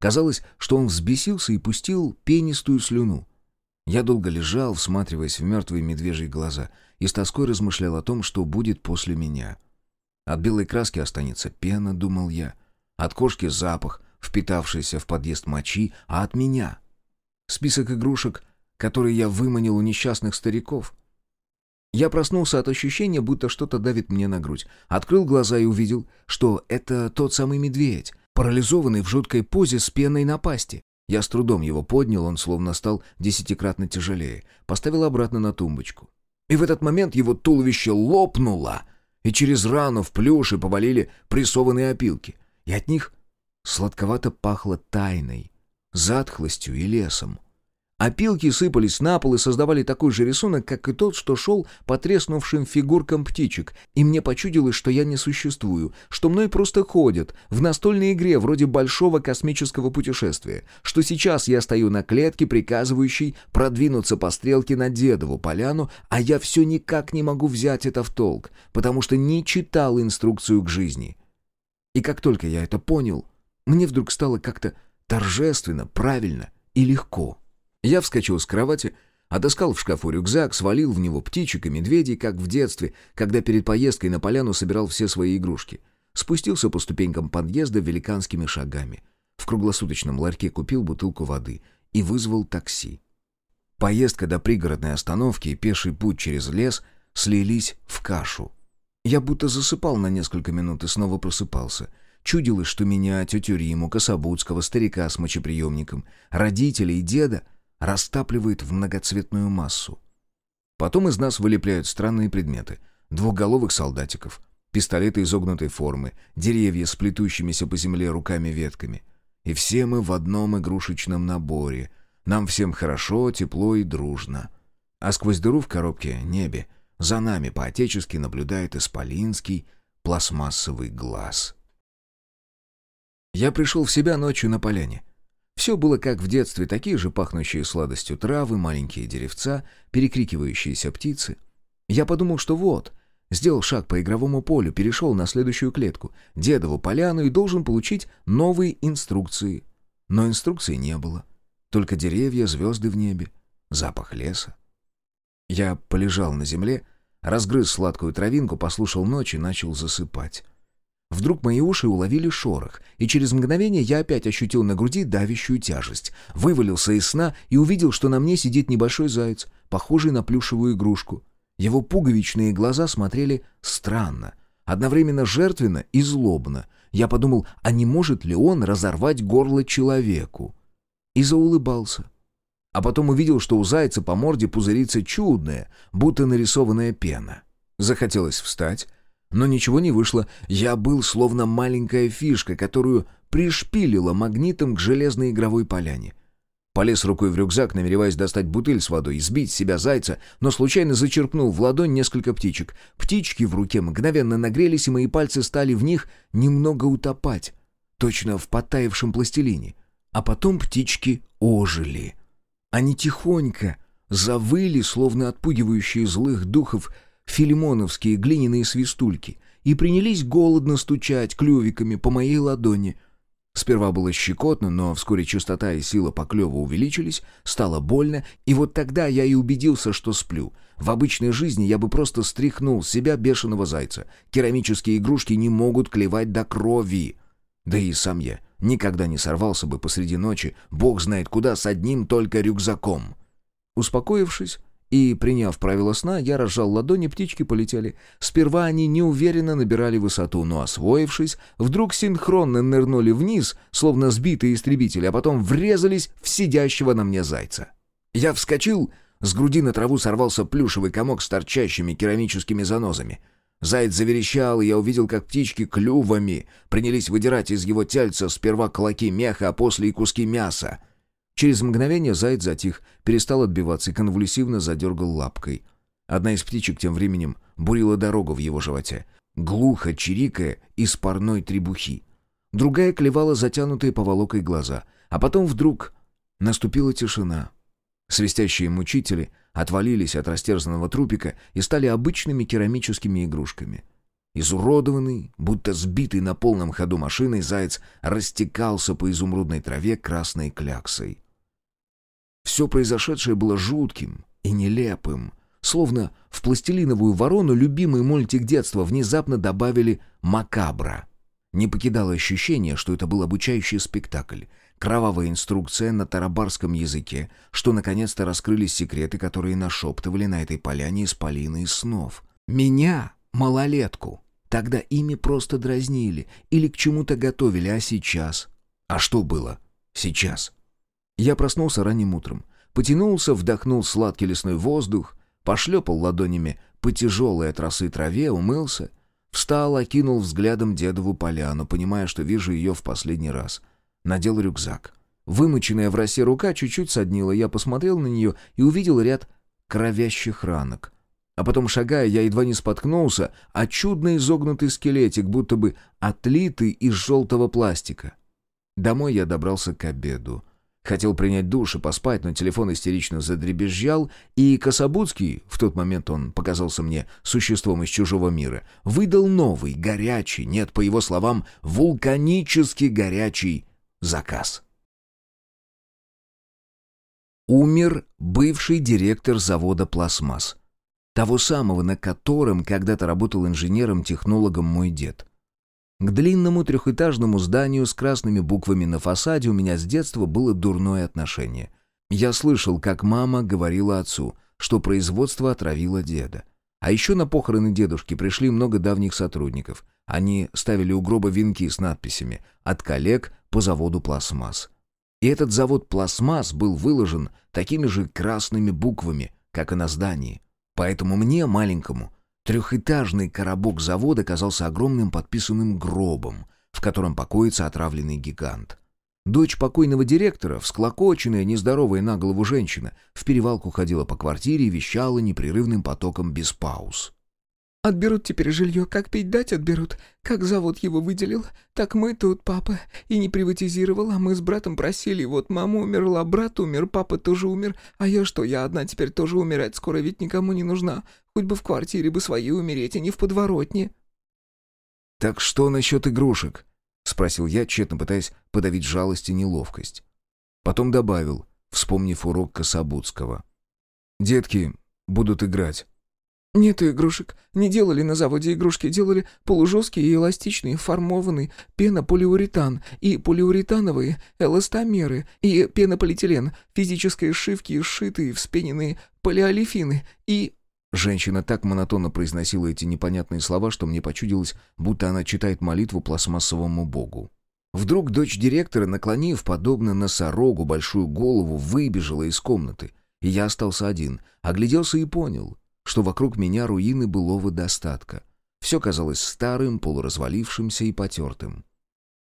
Казалось, что он взбесился и пустил пенистую слюну. Я долго лежал, всматриваясь в мертвые медвежьи глаза, и с тоской размышлял о том, что будет после меня. От белой краски останется пена, думал я. От кошки запах, впитавшийся в подъезд мочи, а от меня список игрушек, которые я выманил у несчастных стариков. Я проснулся от ощущения, будто что-то давит мне на грудь. Открыл глаза и увидел, что это тот самый медведь, парализованный в жуткой позе с пеной на пасти. Я с трудом его поднял, он словно стал десятикратно тяжелее. Поставил обратно на тумбочку. И в этот момент его туловище лопнуло, и через рану в плюши повалили прессованные опилки. И от них сладковато пахло тайной, затхлостью и лесом. Опилки сыпались на пол и создавали такой же рисунок, как и тот, что шел по треснувшим фигуркам птичек, и мне почудилось, что я не существую, что мной просто ходят в настольной игре вроде большого космического путешествия, что сейчас я стою на клетке, приказывающей продвинуться по стрелке на Дедову поляну, а я все никак не могу взять это в толк, потому что не читал инструкцию к жизни. И как только я это понял, мне вдруг стало как-то торжественно, правильно и легко. Я вскочил с кровати, отыскал в шкафу рюкзак, свалил в него птичек и медведей, как в детстве, когда перед поездкой на поляну собирал все свои игрушки. Спустился по ступенькам подъезда великанскими шагами. В круглосуточном ларьке купил бутылку воды и вызвал такси. Поездка до пригородной остановки и пеший путь через лес слились в кашу. Я будто засыпал на несколько минут и снова просыпался — Чудилось, что меня, тетю Риму, Кособудского, старика с мочеприемником, родителей и деда растапливает в многоцветную массу. Потом из нас вылепляют странные предметы. Двухголовых солдатиков, пистолеты изогнутой формы, деревья с плетущимися по земле руками-ветками. И все мы в одном игрушечном наборе. Нам всем хорошо, тепло и дружно. А сквозь дыру в коробке небе за нами по-отечески наблюдает исполинский пластмассовый глаз. Я пришел в себя ночью на поляне. Все было как в детстве, такие же пахнущие сладостью травы, маленькие деревца, перекрикивающиеся птицы. Я подумал, что вот, сделал шаг по игровому полю, перешел на следующую клетку, дедову поляну и должен получить новые инструкции. Но инструкций не было. Только деревья, звезды в небе, запах леса. Я полежал на земле, разгрыз сладкую травинку, послушал ночь и начал засыпать. Вдруг мои уши уловили шорох, и через мгновение я опять ощутил на груди давящую тяжесть. Вывалился из сна и увидел, что на мне сидит небольшой заяц, похожий на плюшевую игрушку. Его пуговичные глаза смотрели странно, одновременно жертвенно и злобно. Я подумал, а не может ли он разорвать горло человеку? И заулыбался. А потом увидел, что у зайца по морде пузырится чудная, будто нарисованная пена. Захотелось встать, но ничего не вышло. Я был словно маленькая фишка, которую пришпилила магнитом к железной игровой поляне. Полез рукой в рюкзак, намереваясь достать бутыль с водой и сбить с себя зайца, но случайно зачерпнул в ладонь несколько птичек. Птички в руке мгновенно нагрелись, и мои пальцы стали в них немного утопать, точно в потаявшем пластилине. А потом птички ожили. Они тихонько завыли, словно отпугивающие злых духов, филимоновские глиняные свистульки, и принялись голодно стучать клювиками по моей ладони. Сперва было щекотно, но вскоре частота и сила поклёва увеличились, стало больно, и вот тогда я и убедился, что сплю. В обычной жизни я бы просто стряхнул с себя бешеного зайца. Керамические игрушки не могут клевать до крови. Да и сам я никогда не сорвался бы посреди ночи, бог знает куда, с одним только рюкзаком. Успокоившись и приняв правила сна, я разжал ладони, птички полетели. Сперва они неуверенно набирали высоту, но освоившись, вдруг синхронно нырнули вниз, словно сбитые истребители, а потом врезались в сидящего на мне зайца. Я вскочил, с груди на траву сорвался плюшевый комок с торчащими керамическими занозами — Заяц заверещал, и я увидел, как птички клювами принялись выдирать из его тельца сперва клоки меха, а после и куски мяса. Через мгновение заяц затих, перестал отбиваться и конвульсивно задергал лапкой. Одна из птичек тем временем бурила дорогу в его животе, глухо чирикая из парной требухи. Другая клевала затянутые поволокой глаза, а потом вдруг наступила тишина. Свистящие мучители — отвалились от растерзанного трупика и стали обычными керамическими игрушками. Изуродованный, будто сбитый на полном ходу машиной, заяц растекался по изумрудной траве красной кляксой. Все произошедшее было жутким и нелепым, словно в пластилиновую ворону любимый мультик детства внезапно добавили «макабра». Не покидало ощущение, что это был обучающий спектакль, кровавая инструкция на тарабарском языке, что наконец-то раскрылись секреты, которые нашептывали на этой поляне исполины из снов. Меня, малолетку, тогда ими просто дразнили или к чему-то готовили, а сейчас? А что было сейчас? Я проснулся ранним утром, потянулся, вдохнул сладкий лесной воздух, пошлепал ладонями по тяжелой от росы траве, умылся, встал, окинул взглядом дедову поляну, понимая, что вижу ее в последний раз — надел рюкзак. Вымоченная в росе рука чуть-чуть соднила, я посмотрел на нее и увидел ряд кровящих ранок. А потом, шагая, я едва не споткнулся, а чудно изогнутый скелетик, будто бы отлитый из желтого пластика. Домой я добрался к обеду. Хотел принять душ и поспать, но телефон истерично задребезжал, и Кособудский, в тот момент он показался мне существом из чужого мира, выдал новый, горячий, нет, по его словам, вулканически горячий заказ. Умер бывший директор завода «Пластмасс». Того самого, на котором когда-то работал инженером-технологом мой дед. К длинному трехэтажному зданию с красными буквами на фасаде у меня с детства было дурное отношение. Я слышал, как мама говорила отцу, что производство отравило деда. А еще на похороны дедушки пришли много давних сотрудников. Они ставили у гроба венки с надписями «От коллег по заводу «Пластмасс». И этот завод «Пластмасс» был выложен такими же красными буквами, как и на здании. Поэтому мне, маленькому, трехэтажный коробок завода казался огромным подписанным гробом, в котором покоится отравленный гигант. Дочь покойного директора, всклокоченная, нездоровая на голову женщина, в перевалку ходила по квартире и вещала непрерывным потоком без пауз. Отберут теперь жилье, как пить дать отберут. Как завод его выделил, так мы тут, папа, и не приватизировал, а мы с братом просили. Вот мама умерла, брат умер, папа тоже умер. А я что, я одна теперь тоже умирать скоро, ведь никому не нужна. Хоть бы в квартире бы своей умереть, а не в подворотне». «Так что насчет игрушек?» — спросил я, тщетно пытаясь подавить жалость и неловкость. Потом добавил, вспомнив урок Кособудского. «Детки будут играть». «Нет игрушек. Не делали на заводе игрушки, делали полужесткие и эластичные, формованные, пенополиуретан и полиуретановые эластомеры и пенополиэтилен, физические сшивки, сшитые, вспененные полиолефины и...» Женщина так монотонно произносила эти непонятные слова, что мне почудилось, будто она читает молитву пластмассовому богу. Вдруг дочь директора, наклонив, подобно носорогу, большую голову, выбежала из комнаты, и я остался один, огляделся и понял — что вокруг меня руины былого достатка. Все казалось старым, полуразвалившимся и потертым.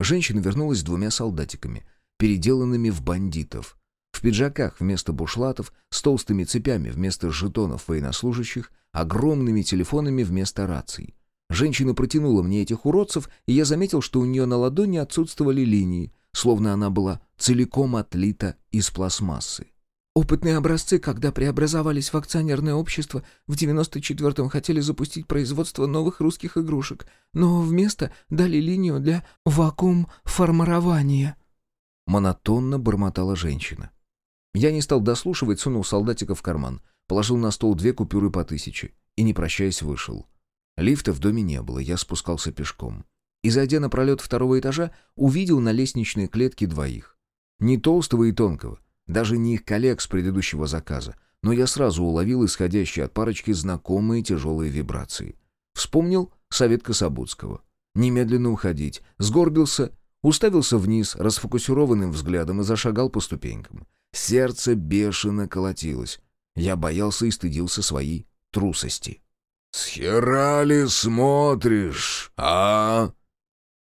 Женщина вернулась с двумя солдатиками, переделанными в бандитов. В пиджаках вместо бушлатов, с толстыми цепями вместо жетонов военнослужащих, огромными телефонами вместо раций. Женщина протянула мне этих уродцев, и я заметил, что у нее на ладони отсутствовали линии, словно она была целиком отлита из пластмассы. Опытные образцы, когда преобразовались в акционерное общество, в 94-м хотели запустить производство новых русских игрушек, но вместо дали линию для вакуум-формирования. Монотонно бормотала женщина. Я не стал дослушивать, сунул солдатика в карман, положил на стол две купюры по тысяче и, не прощаясь, вышел. Лифта в доме не было, я спускался пешком. И, зайдя на пролет второго этажа, увидел на лестничной клетке двоих. Не толстого и тонкого, даже не их коллег с предыдущего заказа, но я сразу уловил исходящие от парочки знакомые тяжелые вибрации. Вспомнил совет Кособудского. Немедленно уходить. Сгорбился, уставился вниз расфокусированным взглядом и зашагал по ступенькам. Сердце бешено колотилось. Я боялся и стыдился своей трусости. «С хера ли смотришь, а?»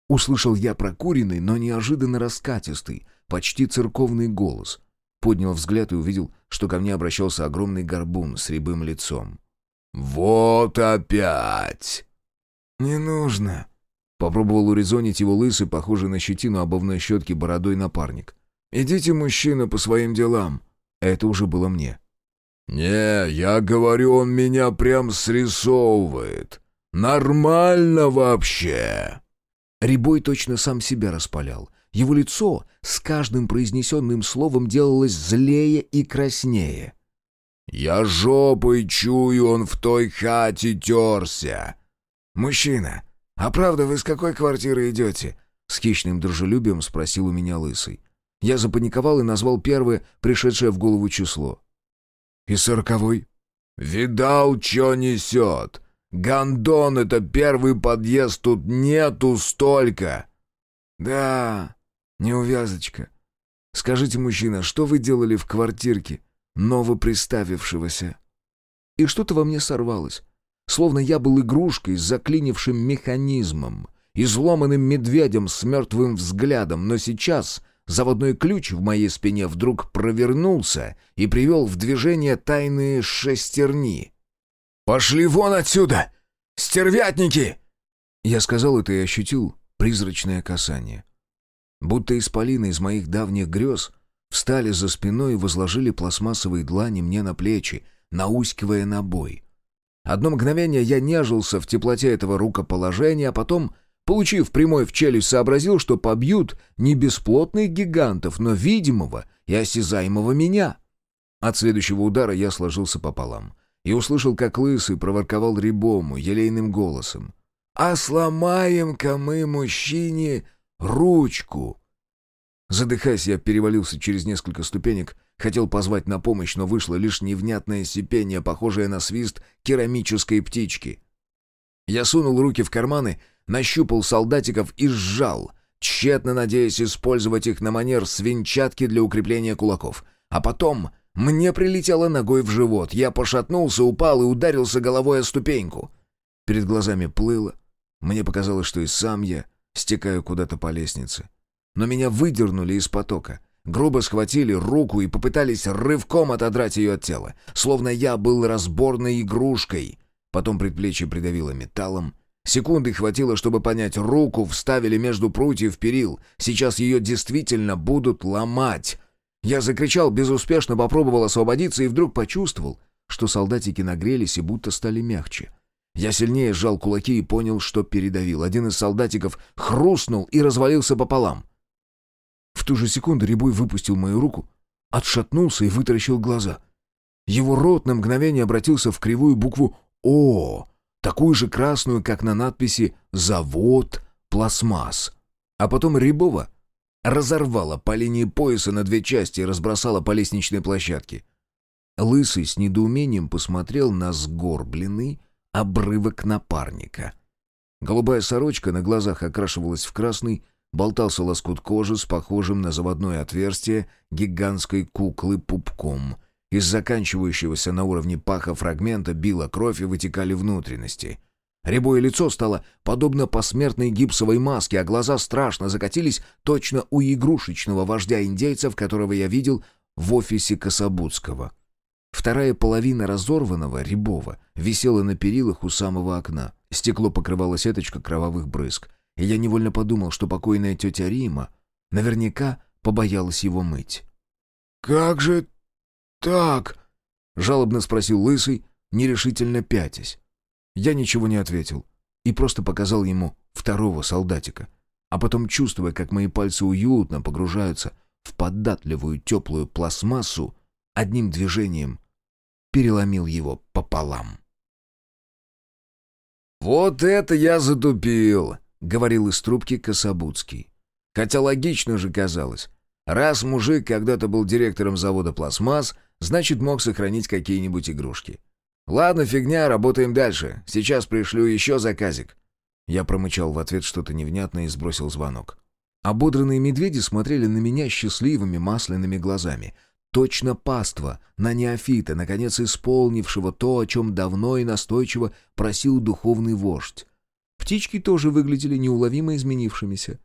Услышал я прокуренный, но неожиданно раскатистый, почти церковный голос. Поднял взгляд и увидел, что ко мне обращался огромный горбун с рябым лицом. «Вот опять!» «Не нужно!» Попробовал урезонить его лысый, похожий на щетину обувной щетки бородой напарник. «Идите, мужчина, по своим делам!» Это уже было мне. «Не, я говорю, он меня прям срисовывает. Нормально вообще!» Рябой точно сам себя распалял. Его лицо с каждым произнесенным словом делалось злее и краснее. «Я жопой чую, он в той хате терся!» «Мужчина, а правда вы с какой квартиры идете?» С хищным дружелюбием спросил у меня лысый. Я запаниковал и назвал первое, пришедшее в голову число. «И сороковой?» «Видал, чё несет? Гондон — это первый подъезд, тут нету столько!» «Да, «Неувязочка. Скажите, мужчина, что вы делали в квартирке новоприставившегося?» И что-то во мне сорвалось. Словно я был игрушкой с заклинившим механизмом, изломанным медведем с мертвым взглядом, но сейчас заводной ключ в моей спине вдруг провернулся и привел в движение тайные шестерни. «Пошли вон отсюда! Стервятники!» Я сказал это и ощутил призрачное касание. Будто исполины из моих давних грез встали за спиной и возложили пластмассовые длани мне на плечи, наускивая на бой. Одно мгновение я нежился в теплоте этого рукоположения, а потом, получив прямой в челюсть, сообразил, что побьют не бесплотных гигантов, но видимого и осязаемого меня. От следующего удара я сложился пополам и услышал, как лысый проворковал рябому, елейным голосом. «А сломаем-ка мы мужчине Ручку!» Задыхаясь, я перевалился через несколько ступенек, хотел позвать на помощь, но вышло лишь невнятное сипение, похожее на свист керамической птички. Я сунул руки в карманы, нащупал солдатиков и сжал, тщетно надеясь использовать их на манер свинчатки для укрепления кулаков. А потом мне прилетело ногой в живот. Я пошатнулся, упал и ударился головой о ступеньку. Перед глазами плыло. Мне показалось, что и сам я стекаю куда-то по лестнице. Но меня выдернули из потока. Грубо схватили руку и попытались рывком отодрать ее от тела, словно я был разборной игрушкой. потом предплечье придавило металлом. Секунды хватило, чтобы понять, руку вставили между прутьев перил. Сейчас ее действительно будут ломать. Я закричал, безуспешно попробовал освободиться и вдруг почувствовал, что солдатики нагрелись и будто стали мягче. Я сильнее сжал кулаки и понял, что передавил. Один из солдатиков хрустнул и развалился пополам. В ту же секунду Рябой выпустил мою руку, отшатнулся и вытаращил глаза. Его рот на мгновение обратился в кривую букву «О», такую же красную, как на надписи «Завод пластмасс». А потом Рябова разорвала по линии пояса на две части и разбросала по лестничной площадке. Лысый с недоумением посмотрел на сгорбленный обрывок напарника. Голубая сорочка на глазах окрашивалась в красный, болтался лоскут кожи с похожим на заводное отверстие гигантской куклы пупком. Из заканчивающегося на уровне паха фрагмента била кровь и вытекали внутренности. Рябое лицо стало подобно посмертной гипсовой маске, а глаза страшно закатились точно у игрушечного вождя индейцев, которого я видел в офисе Кособудского. Вторая половина разорванного, рябова, висела на перилах у самого окна. Стекло покрывало сеточка кровавых брызг и я невольно подумал, что покойная тетя Рима наверняка побоялась его мыть. «Как же так?» — жалобно спросил Лысый, нерешительно пятясь. Я ничего не ответил и просто показал ему второго солдатика, а потом, чувствуя, как мои пальцы уютно погружаются в податливую теплую пластмассу, одним движением переломил его пополам. «Вот это я затупил!» — говорил из трубки Кособудский. Хотя логично же казалось. Раз мужик когда-то был директором завода «Пластмасс», значит, мог сохранить какие-нибудь игрушки. «Ладно, фигня, работаем дальше. Сейчас пришлю еще заказик». Я промычал в ответ что-то невнятное и сбросил звонок. Ободранные медведи смотрели на меня счастливыми масляными глазами. Точно паства на неофита, наконец исполнившего то, о чем давно и настойчиво просил духовный вождь. Птички тоже выглядели неуловимо изменившимися.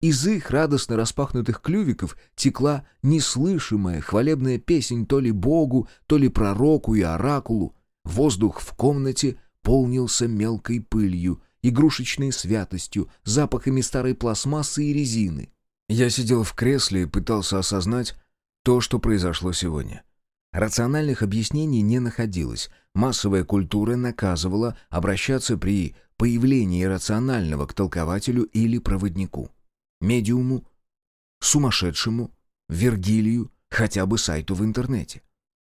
Из их радостно распахнутых клювиков текла неслышимая хвалебная песнь то ли богу, то ли пророку и оракулу. Воздух в комнате полнился мелкой пылью, игрушечной святостью, запахами старой пластмассы и резины. Я сидел в кресле и пытался осознать то, что произошло сегодня. Рациональных объяснений не находилось. Массовая культура наказывала обращаться при появлении рационального к толкователю или проводнику. Медиуму, сумасшедшему, Вергилию, хотя бы сайту в интернете.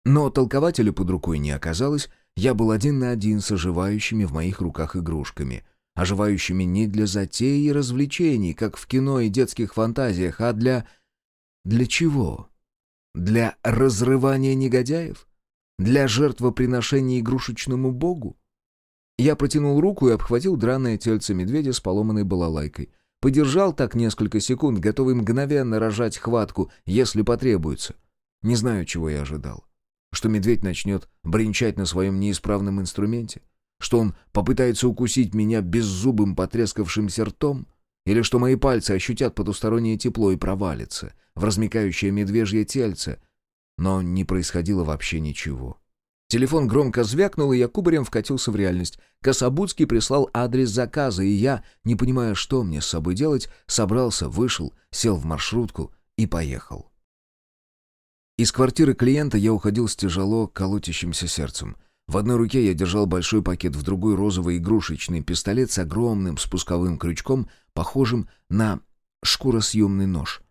Но толкователя под рукой не оказалось, я был один на один с оживающими в моих руках игрушками, оживающими не для затеи и развлечений, как в кино и детских фантазиях, а для... Для чего? Для разрывания негодяев? Для жертвоприношения игрушечному богу? Я протянул руку и обхватил драное тельце медведя с поломанной балалайкой. Подержал так несколько секунд, готовый мгновенно рожать хватку, если потребуется. Не знаю, чего я ожидал. Что медведь начнет бренчать на своем неисправном инструменте? Что он попытается укусить меня беззубым потрескавшимся ртом? Или что мои пальцы ощутят потустороннее тепло и провалятся в размекающее медвежье тельце? Но не происходило вообще ничего. Телефон громко звякнул, и я кубарем вкатился в реальность. Кособудский прислал адрес заказа, и я, не понимая, что мне с собой делать, собрался, вышел, сел в маршрутку и поехал. Из квартиры клиента я уходил с тяжело колотящимся сердцем. В одной руке я держал большой пакет, в другой розовый игрушечный пистолет с огромным спусковым крючком, похожим на шкуросъемный нож.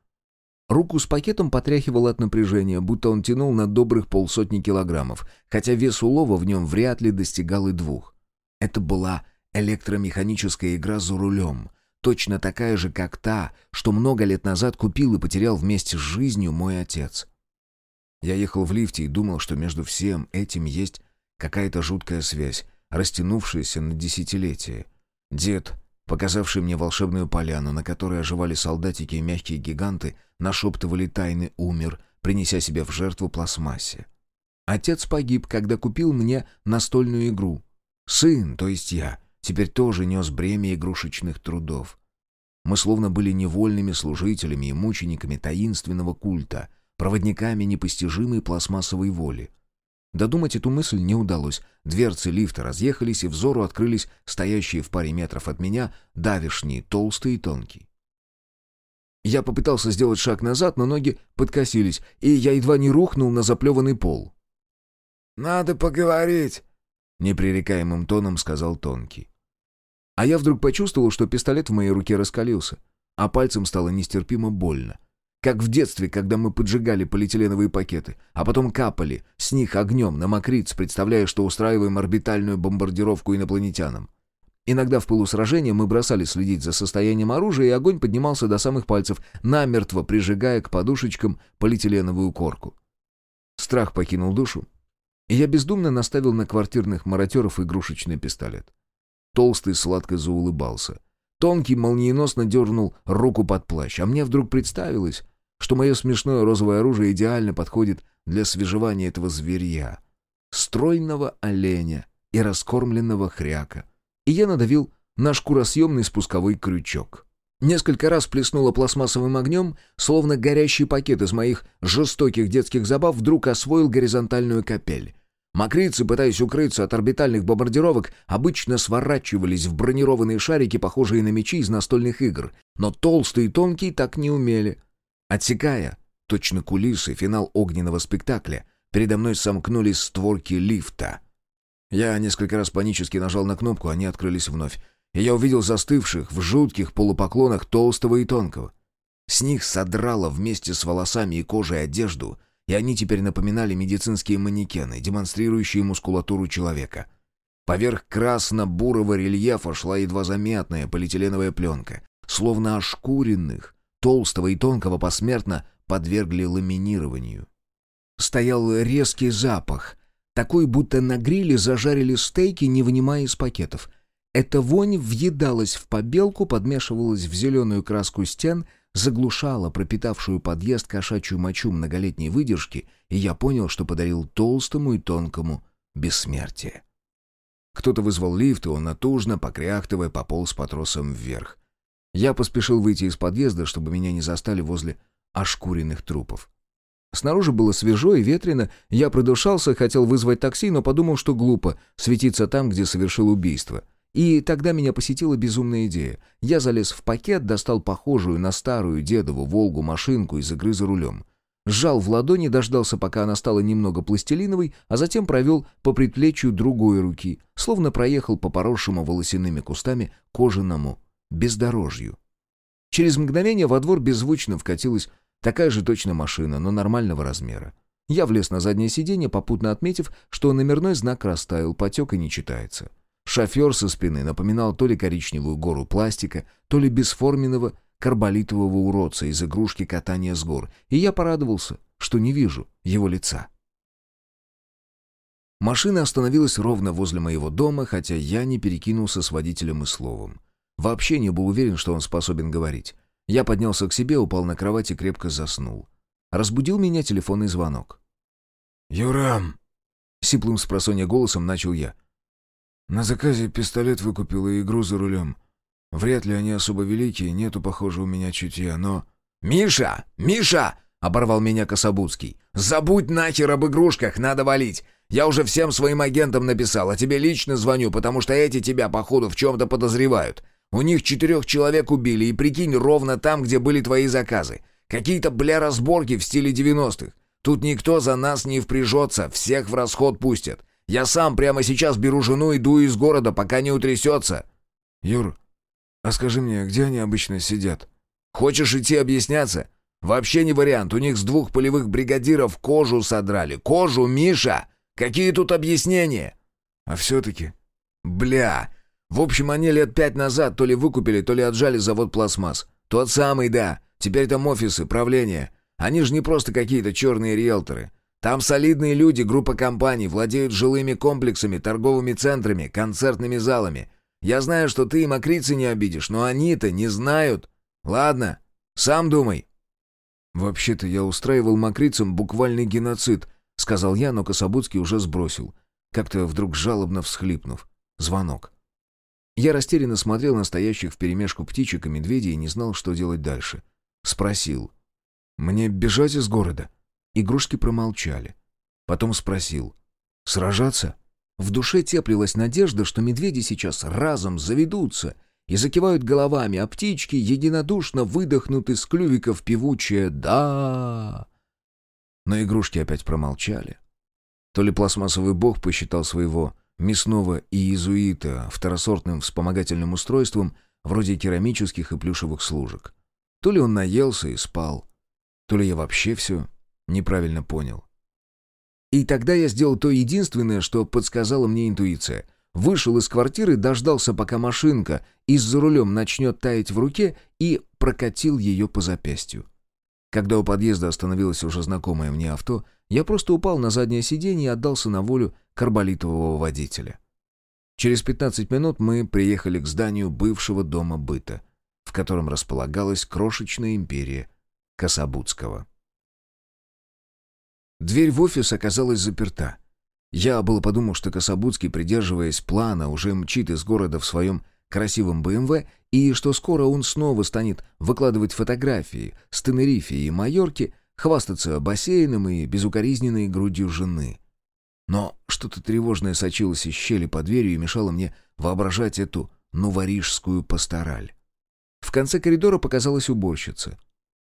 Руку с пакетом потряхивало от напряжения, будто он тянул на добрых полсотни килограммов, хотя вес улова в нем вряд ли достигал и двух. Это была электромеханическая игра за рулем, точно такая же, как та, что много лет назад купил и потерял вместе с жизнью мой отец. Я ехал в лифте и думал, что между всем этим есть какая-то жуткая связь, растянувшаяся на десятилетия. Дед показавший мне волшебную поляну, на которой оживали солдатики и мягкие гиганты, нашептывали тайны умер, принеся себя в жертву пластмассе. Отец погиб, когда купил мне настольную игру. Сын, то есть я, теперь тоже нес бремя игрушечных трудов. Мы словно были невольными служителями и мучениками таинственного культа, проводниками непостижимой пластмассовой воли. Додумать эту мысль не удалось. Дверцы лифта разъехались, и взору открылись стоящие в паре метров от меня давишние, толстые и тонкие. Я попытался сделать шаг назад, но ноги подкосились, и я едва не рухнул на заплеванный пол. «Надо поговорить», — непререкаемым тоном сказал Тонкий. А я вдруг почувствовал, что пистолет в моей руке раскалился, а пальцем стало нестерпимо больно. Как в детстве, когда мы поджигали полиэтиленовые пакеты, а потом капали с них огнем на мокриц, представляя, что устраиваем орбитальную бомбардировку инопланетянам. Иногда в полусражении мы бросали следить за состоянием оружия, и огонь поднимался до самых пальцев, намертво прижигая к подушечкам полиэтиленовую корку. Страх покинул душу, и я бездумно наставил на квартирных маротеров игрушечный пистолет. Толстый сладко заулыбался. Тонкий молниеносно дернул руку под плащ, а мне вдруг представилось, что мое смешное розовое оружие идеально подходит для свежевания этого зверья. Стройного оленя и раскормленного хряка. И я надавил на шкуросъемный спусковой крючок. Несколько раз плеснуло пластмассовым огнем, словно горящий пакет из моих жестоких детских забав вдруг освоил горизонтальную капель. Макрицы, пытаясь укрыться от орбитальных бомбардировок, обычно сворачивались в бронированные шарики, похожие на мечи из настольных игр, но толстые и тонкие так не умели. Отсекая, точно кулисы, финал огненного спектакля, передо мной сомкнулись створки лифта. Я несколько раз панически нажал на кнопку, они открылись вновь, и я увидел застывших в жутких полупоклонах толстого и тонкого. С них содрало вместе с волосами и кожей одежду, и они теперь напоминали медицинские манекены, демонстрирующие мускулатуру человека. Поверх красно-бурого рельефа шла едва заметная полиэтиленовая пленка, словно ошкуренных, толстого и тонкого посмертно подвергли ламинированию. Стоял резкий запах, такой, будто на гриле зажарили стейки, не вынимая из пакетов. Эта вонь въедалась в побелку, подмешивалась в зеленую краску стен, заглушала пропитавшую подъезд кошачью мочу многолетней выдержки, и я понял, что подарил толстому и тонкому бессмертие. Кто-то вызвал лифт, и он натужно, покряхтывая, пополз по тросам вверх. Я поспешил выйти из подъезда, чтобы меня не застали возле ошкуренных трупов. Снаружи было свежо и ветрено, я продушался, хотел вызвать такси, но подумал, что глупо светиться там, где совершил убийство. И тогда меня посетила безумная идея. Я залез в пакет, достал похожую на старую дедову «Волгу» машинку и загрыз за рулем. Сжал в ладони, дождался, пока она стала немного пластилиновой, а затем провел по предплечью другой руки, словно проехал по поросшему волосяными кустами кожаному бездорожью. Через мгновение во двор беззвучно вкатилась такая же точно машина, но нормального размера. Я влез на заднее сиденье, попутно отметив, что номерной знак растаял, потек и не читается. Шофер со спины напоминал то ли коричневую гору пластика, то ли бесформенного карболитового уродца из игрушки катания с гор, и я порадовался, что не вижу его лица. Машина остановилась ровно возле моего дома, хотя я не перекинулся с водителем и словом. Вообще не был уверен, что он способен говорить. Я поднялся к себе, упал на кровать и крепко заснул. Разбудил меня телефонный звонок. «Юрам!» — сиплым с голосом начал я. «На заказе пистолет выкупил и игру за рулем. Вряд ли они особо великие, нету, похоже, у меня чутья, но...» «Миша! Миша!» — оборвал меня Кособудский. «Забудь нахер об игрушках, надо валить! Я уже всем своим агентам написал, а тебе лично звоню, потому что эти тебя, походу, в чем-то подозревают. У них четырех человек убили, и прикинь, ровно там, где были твои заказы. Какие-то, бля, разборки в стиле девяностых. Тут никто за нас не впряжется, всех в расход пустят. Я сам прямо сейчас беру жену и иду из города, пока не утрясется». «Юр, а скажи мне, где они обычно сидят?» «Хочешь идти объясняться? Вообще не вариант. У них с двух полевых бригадиров кожу содрали. Кожу, Миша! Какие тут объяснения?» «А все-таки...» «Бля, в общем, они лет пять назад то ли выкупили, то ли отжали завод «Пластмасс». Тот самый, да. Теперь там офисы, правление. Они же не просто какие-то черные риэлторы. Там солидные люди, группа компаний, владеют жилыми комплексами, торговыми центрами, концертными залами. Я знаю, что ты и мокрицы не обидишь, но они-то не знают. Ладно, сам думай». «Вообще-то я устраивал мокрицам буквальный геноцид», — сказал я, но Кособудский уже сбросил, как-то вдруг жалобно всхлипнув. Звонок. Я растерянно смотрел на стоящих вперемешку птичек и медведей и не знал, что делать дальше. Спросил. «Мне бежать из города?» Игрушки промолчали. Потом спросил. Сражаться? В душе теплилась надежда, что медведи сейчас разом заведутся и закивают головами, а птички единодушно выдохнут из клювиков певучее «Да!». Но игрушки опять промолчали. То ли пластмассовый бог посчитал своего мясного иезуита второсортным вспомогательным устройством вроде керамических и плюшевых служек. То ли он наелся и спал, то ли я вообще все неправильно понял. И тогда я сделал то единственное, что подсказала мне интуиция. Вышел из квартиры, дождался, пока машинка из за рулем начнет таять в руке, и прокатил ее по запястью. Когда у подъезда остановилось уже знакомое мне авто, я просто упал на заднее сиденье и отдался на волю карболитового водителя. Через 15 минут мы приехали к зданию бывшего дома быта, в котором располагалась крошечная империя Кособудского. Дверь в офис оказалась заперта. Я было подумал, что Кособудский, придерживаясь плана, уже мчит из города в своем красивом БМВ, и что скоро он снова станет выкладывать фотографии с Тенерифе и Майорки, хвастаться бассейном и безукоризненной грудью жены. Но что-то тревожное сочилось из щели под дверью и мешало мне воображать эту новорижскую пастораль. В конце коридора показалась уборщица.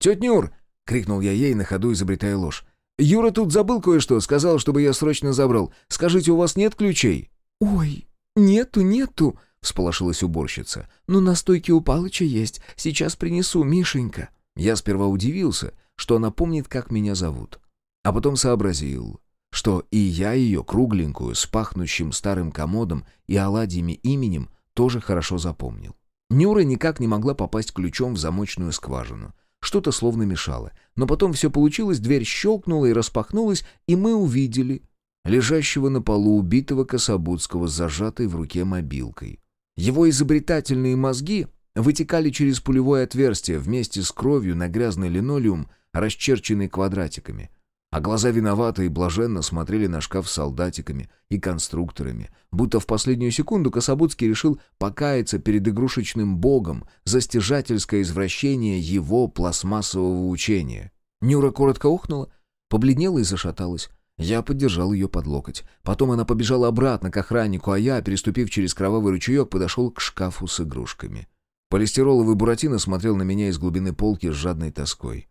«Тетя Нюр!» — крикнул я ей, на ходу изобретая ложь. «Юра тут забыл кое-что, сказал, чтобы я срочно забрал. Скажите, у вас нет ключей?» «Ой, нету, нету!» — всполошилась уборщица. «Ну, на стойке у Палыча есть. Сейчас принесу, Мишенька». Я сперва удивился, что она помнит, как меня зовут. А потом сообразил, что и я ее, кругленькую, с пахнущим старым комодом и оладьями именем, тоже хорошо запомнил. Нюра никак не могла попасть ключом в замочную скважину. Что-то словно мешало. Но потом все получилось, дверь щелкнула и распахнулась, и мы увидели лежащего на полу убитого Кособудского с зажатой в руке мобилкой. Его изобретательные мозги вытекали через пулевое отверстие вместе с кровью на грязный линолеум, расчерченный квадратиками. А глаза виновато и блаженно смотрели на шкаф с солдатиками и конструкторами, будто в последнюю секунду Кособудский решил покаяться перед игрушечным богом за стяжательское извращение его пластмассового учения. Нюра коротко ухнула, побледнела и зашаталась. Я поддержал ее под локоть. Потом она побежала обратно к охраннику, а я, переступив через кровавый ручеек, подошел к шкафу с игрушками. Полистироловый Буратино смотрел на меня из глубины полки с жадной тоской.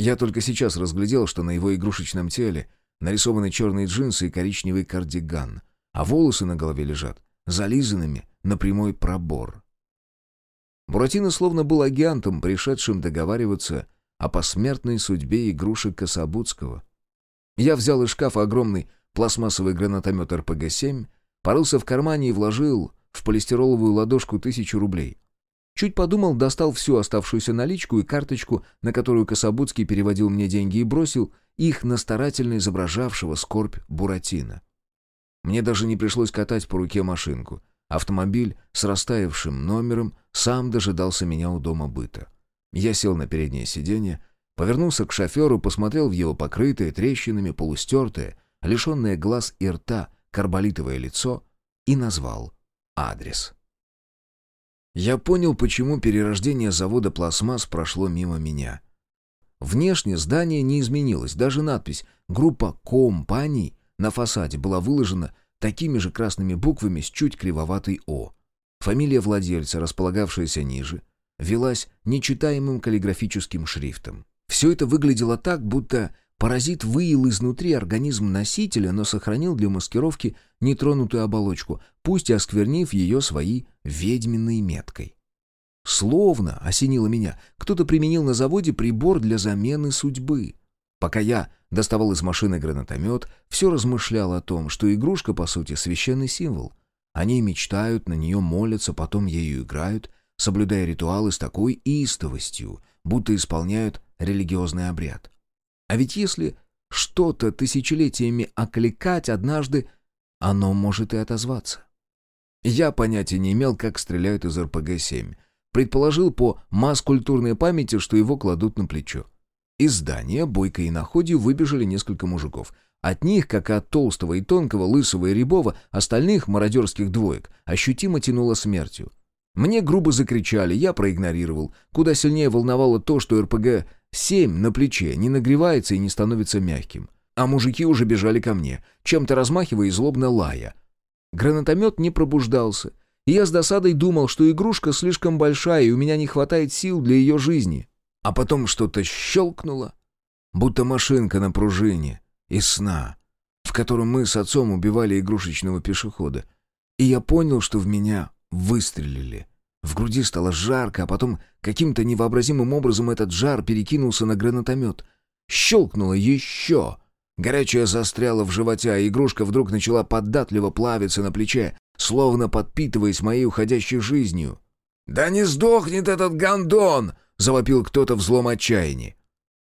Я только сейчас разглядел, что на его игрушечном теле нарисованы черные джинсы и коричневый кардиган, а волосы на голове лежат зализанными на прямой пробор. Буратино словно был агентом, пришедшим договариваться о посмертной судьбе игрушек Кособудского. Я взял из шкафа огромный пластмассовый гранатомет РПГ-7, порылся в кармане и вложил в полистироловую ладошку тысячу рублей. Чуть подумал, достал всю оставшуюся наличку и карточку, на которую Кособудский переводил мне деньги, и бросил их на старательно изображавшего скорбь Буратино. Мне даже не пришлось катать по руке машинку. Автомобиль с растаявшим номером сам дожидался меня у дома быта. Я сел на переднее сиденье, повернулся к шоферу, посмотрел в его покрытое трещинами, полустертое, лишенное глаз и рта, карболитовое лицо и назвал адрес. Я понял, почему перерождение завода «Пластмасс» прошло мимо меня. Внешне здание не изменилось, даже надпись «Группа компаний» на фасаде была выложена такими же красными буквами с чуть кривоватой «О». Фамилия владельца, располагавшаяся ниже, велась нечитаемым каллиграфическим шрифтом. Все это выглядело так, будто Паразит выил изнутри организм носителя, но сохранил для маскировки нетронутую оболочку, пусть и осквернив ее своей ведьминой меткой. Словно, осенило меня, кто-то применил на заводе прибор для замены судьбы. Пока я доставал из машины гранатомет, все размышлял о том, что игрушка, по сути, священный символ. Они мечтают, на нее молятся, потом ею играют, соблюдая ритуалы с такой истовостью, будто исполняют религиозный обряд. А ведь если что-то тысячелетиями окликать однажды, оно может и отозваться. Я понятия не имел, как стреляют из РПГ-7. Предположил по масс-культурной памяти, что его кладут на плечо. Из здания бойко и находью выбежали несколько мужиков. От них, как и от толстого и тонкого, лысого и рябого, остальных мародерских двоек ощутимо тянуло смертью. Мне грубо закричали, я проигнорировал. Куда сильнее волновало то, что РПГ-7 на плече не нагревается и не становится мягким. а мужики уже бежали ко мне, чем-то размахивая и злобно лая. Гранатомет не пробуждался, и я с досадой думал, что игрушка слишком большая, и у меня не хватает сил для ее жизни. А потом что-то щелкнуло, будто машинка на пружине, из сна, в котором мы с отцом убивали игрушечного пешехода. И я понял, что в меня выстрелили. В груди стало жарко, а потом каким-то невообразимым образом этот жар перекинулся на гранатомет. Щелкнуло еще. Горячая застряла в животе, а игрушка вдруг начала податливо плавиться на плече, словно подпитываясь моей уходящей жизнью. «Да не сдохнет этот гондон!» — завопил кто-то в злом отчаянии.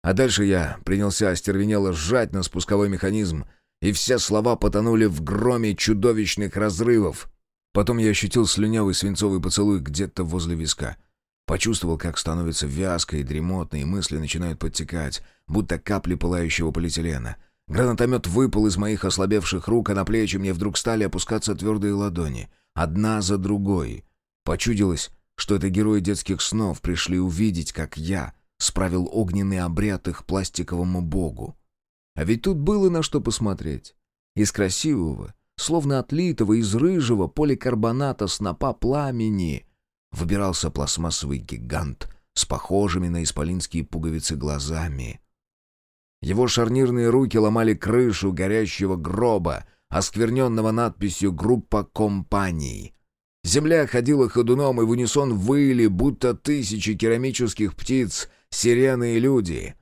А дальше я принялся остервенело сжать на спусковой механизм, и все слова потонули в громе чудовищных разрывов. Потом я ощутил слюнявый свинцовый поцелуй где-то возле виска. Почувствовал, как становится вязко и дремотно, и мысли начинают подтекать, будто капли пылающего полиэтилена. Гранатомет выпал из моих ослабевших рук, а на плечи мне вдруг стали опускаться твердые ладони. Одна за другой. Почудилось, что это герои детских снов пришли увидеть, как я справил огненный обряд их пластиковому богу. А ведь тут было на что посмотреть. Из красивого, словно отлитого из рыжего поликарбоната снопа пламени, выбирался пластмассовый гигант с похожими на исполинские пуговицы глазами. Его шарнирные руки ломали крышу горящего гроба, оскверненного надписью «Группа компаний». Земля ходила ходуном, и в унисон выли, будто тысячи керамических птиц, сирены и люди.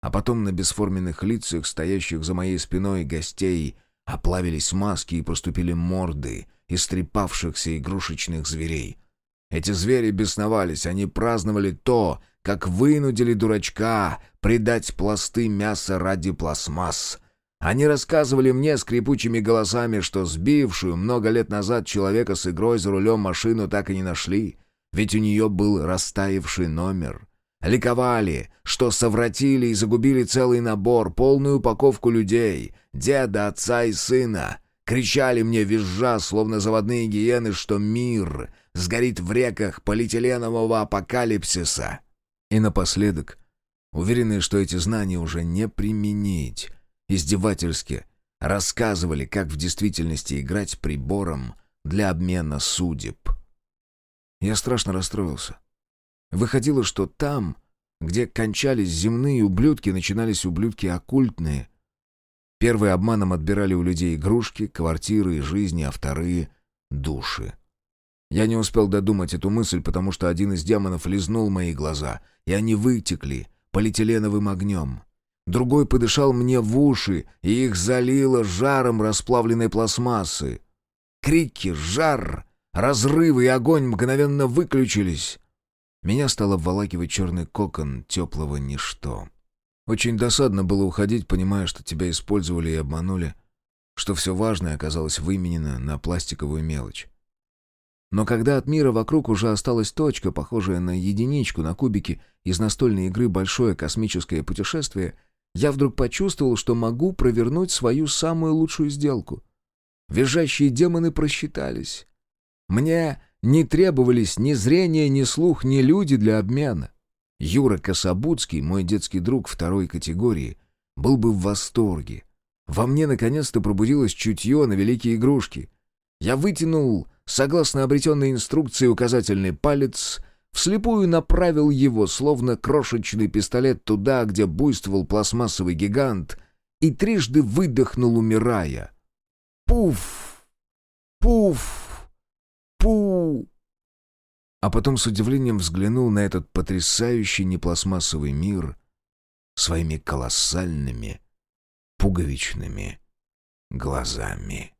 А потом на бесформенных лицах, стоящих за моей спиной гостей, Оплавились маски и проступили морды истрепавшихся игрушечных зверей. Эти звери бесновались, они праздновали то, как вынудили дурачка предать пласты мяса ради пластмасс. Они рассказывали мне скрипучими голосами, что сбившую много лет назад человека с игрой за рулем машину так и не нашли, ведь у нее был растаявший номер. Ликовали, что совратили и загубили целый набор, полную упаковку людей, деда, отца и сына. Кричали мне, визжа, словно заводные гиены, что мир сгорит в реках полиэтиленового апокалипсиса. И напоследок, уверенные, что эти знания уже не применить, издевательски рассказывали, как в действительности играть прибором для обмена судеб. Я страшно расстроился. Выходило, что там, где кончались земные ублюдки, начинались ублюдки оккультные. Первые обманом отбирали у людей игрушки, квартиры и жизни, а вторые — души. Я не успел додумать эту мысль, потому что один из демонов лизнул мои глаза, и они вытекли полиэтиленовым огнем. Другой подышал мне в уши, и их залило жаром расплавленной пластмассы. Крики, жар, разрывы и огонь мгновенно выключились. Меня стало обволакивать черный кокон теплого ничто. Очень досадно было уходить, понимая, что тебя использовали и обманули, что все важное оказалось выменено на пластиковую мелочь. Но когда от мира вокруг уже осталась точка, похожая на единичку на кубике из настольной игры «Большое космическое путешествие», я вдруг почувствовал, что могу провернуть свою самую лучшую сделку. Визжащие демоны просчитались. Мне не требовались ни зрение, ни слух, ни люди для обмена. Юра Кособудский, мой детский друг второй категории, был бы в восторге. Во мне наконец-то пробудилось чутье на великие игрушки. Я вытянул, согласно обретенной инструкции, указательный палец, вслепую направил его, словно крошечный пистолет, туда, где буйствовал пластмассовый гигант, и трижды выдохнул, умирая. Пуф! Пуф! Пу!» А потом с удивлением взглянул на этот потрясающий непластмассовый мир своими колоссальными пуговичными глазами.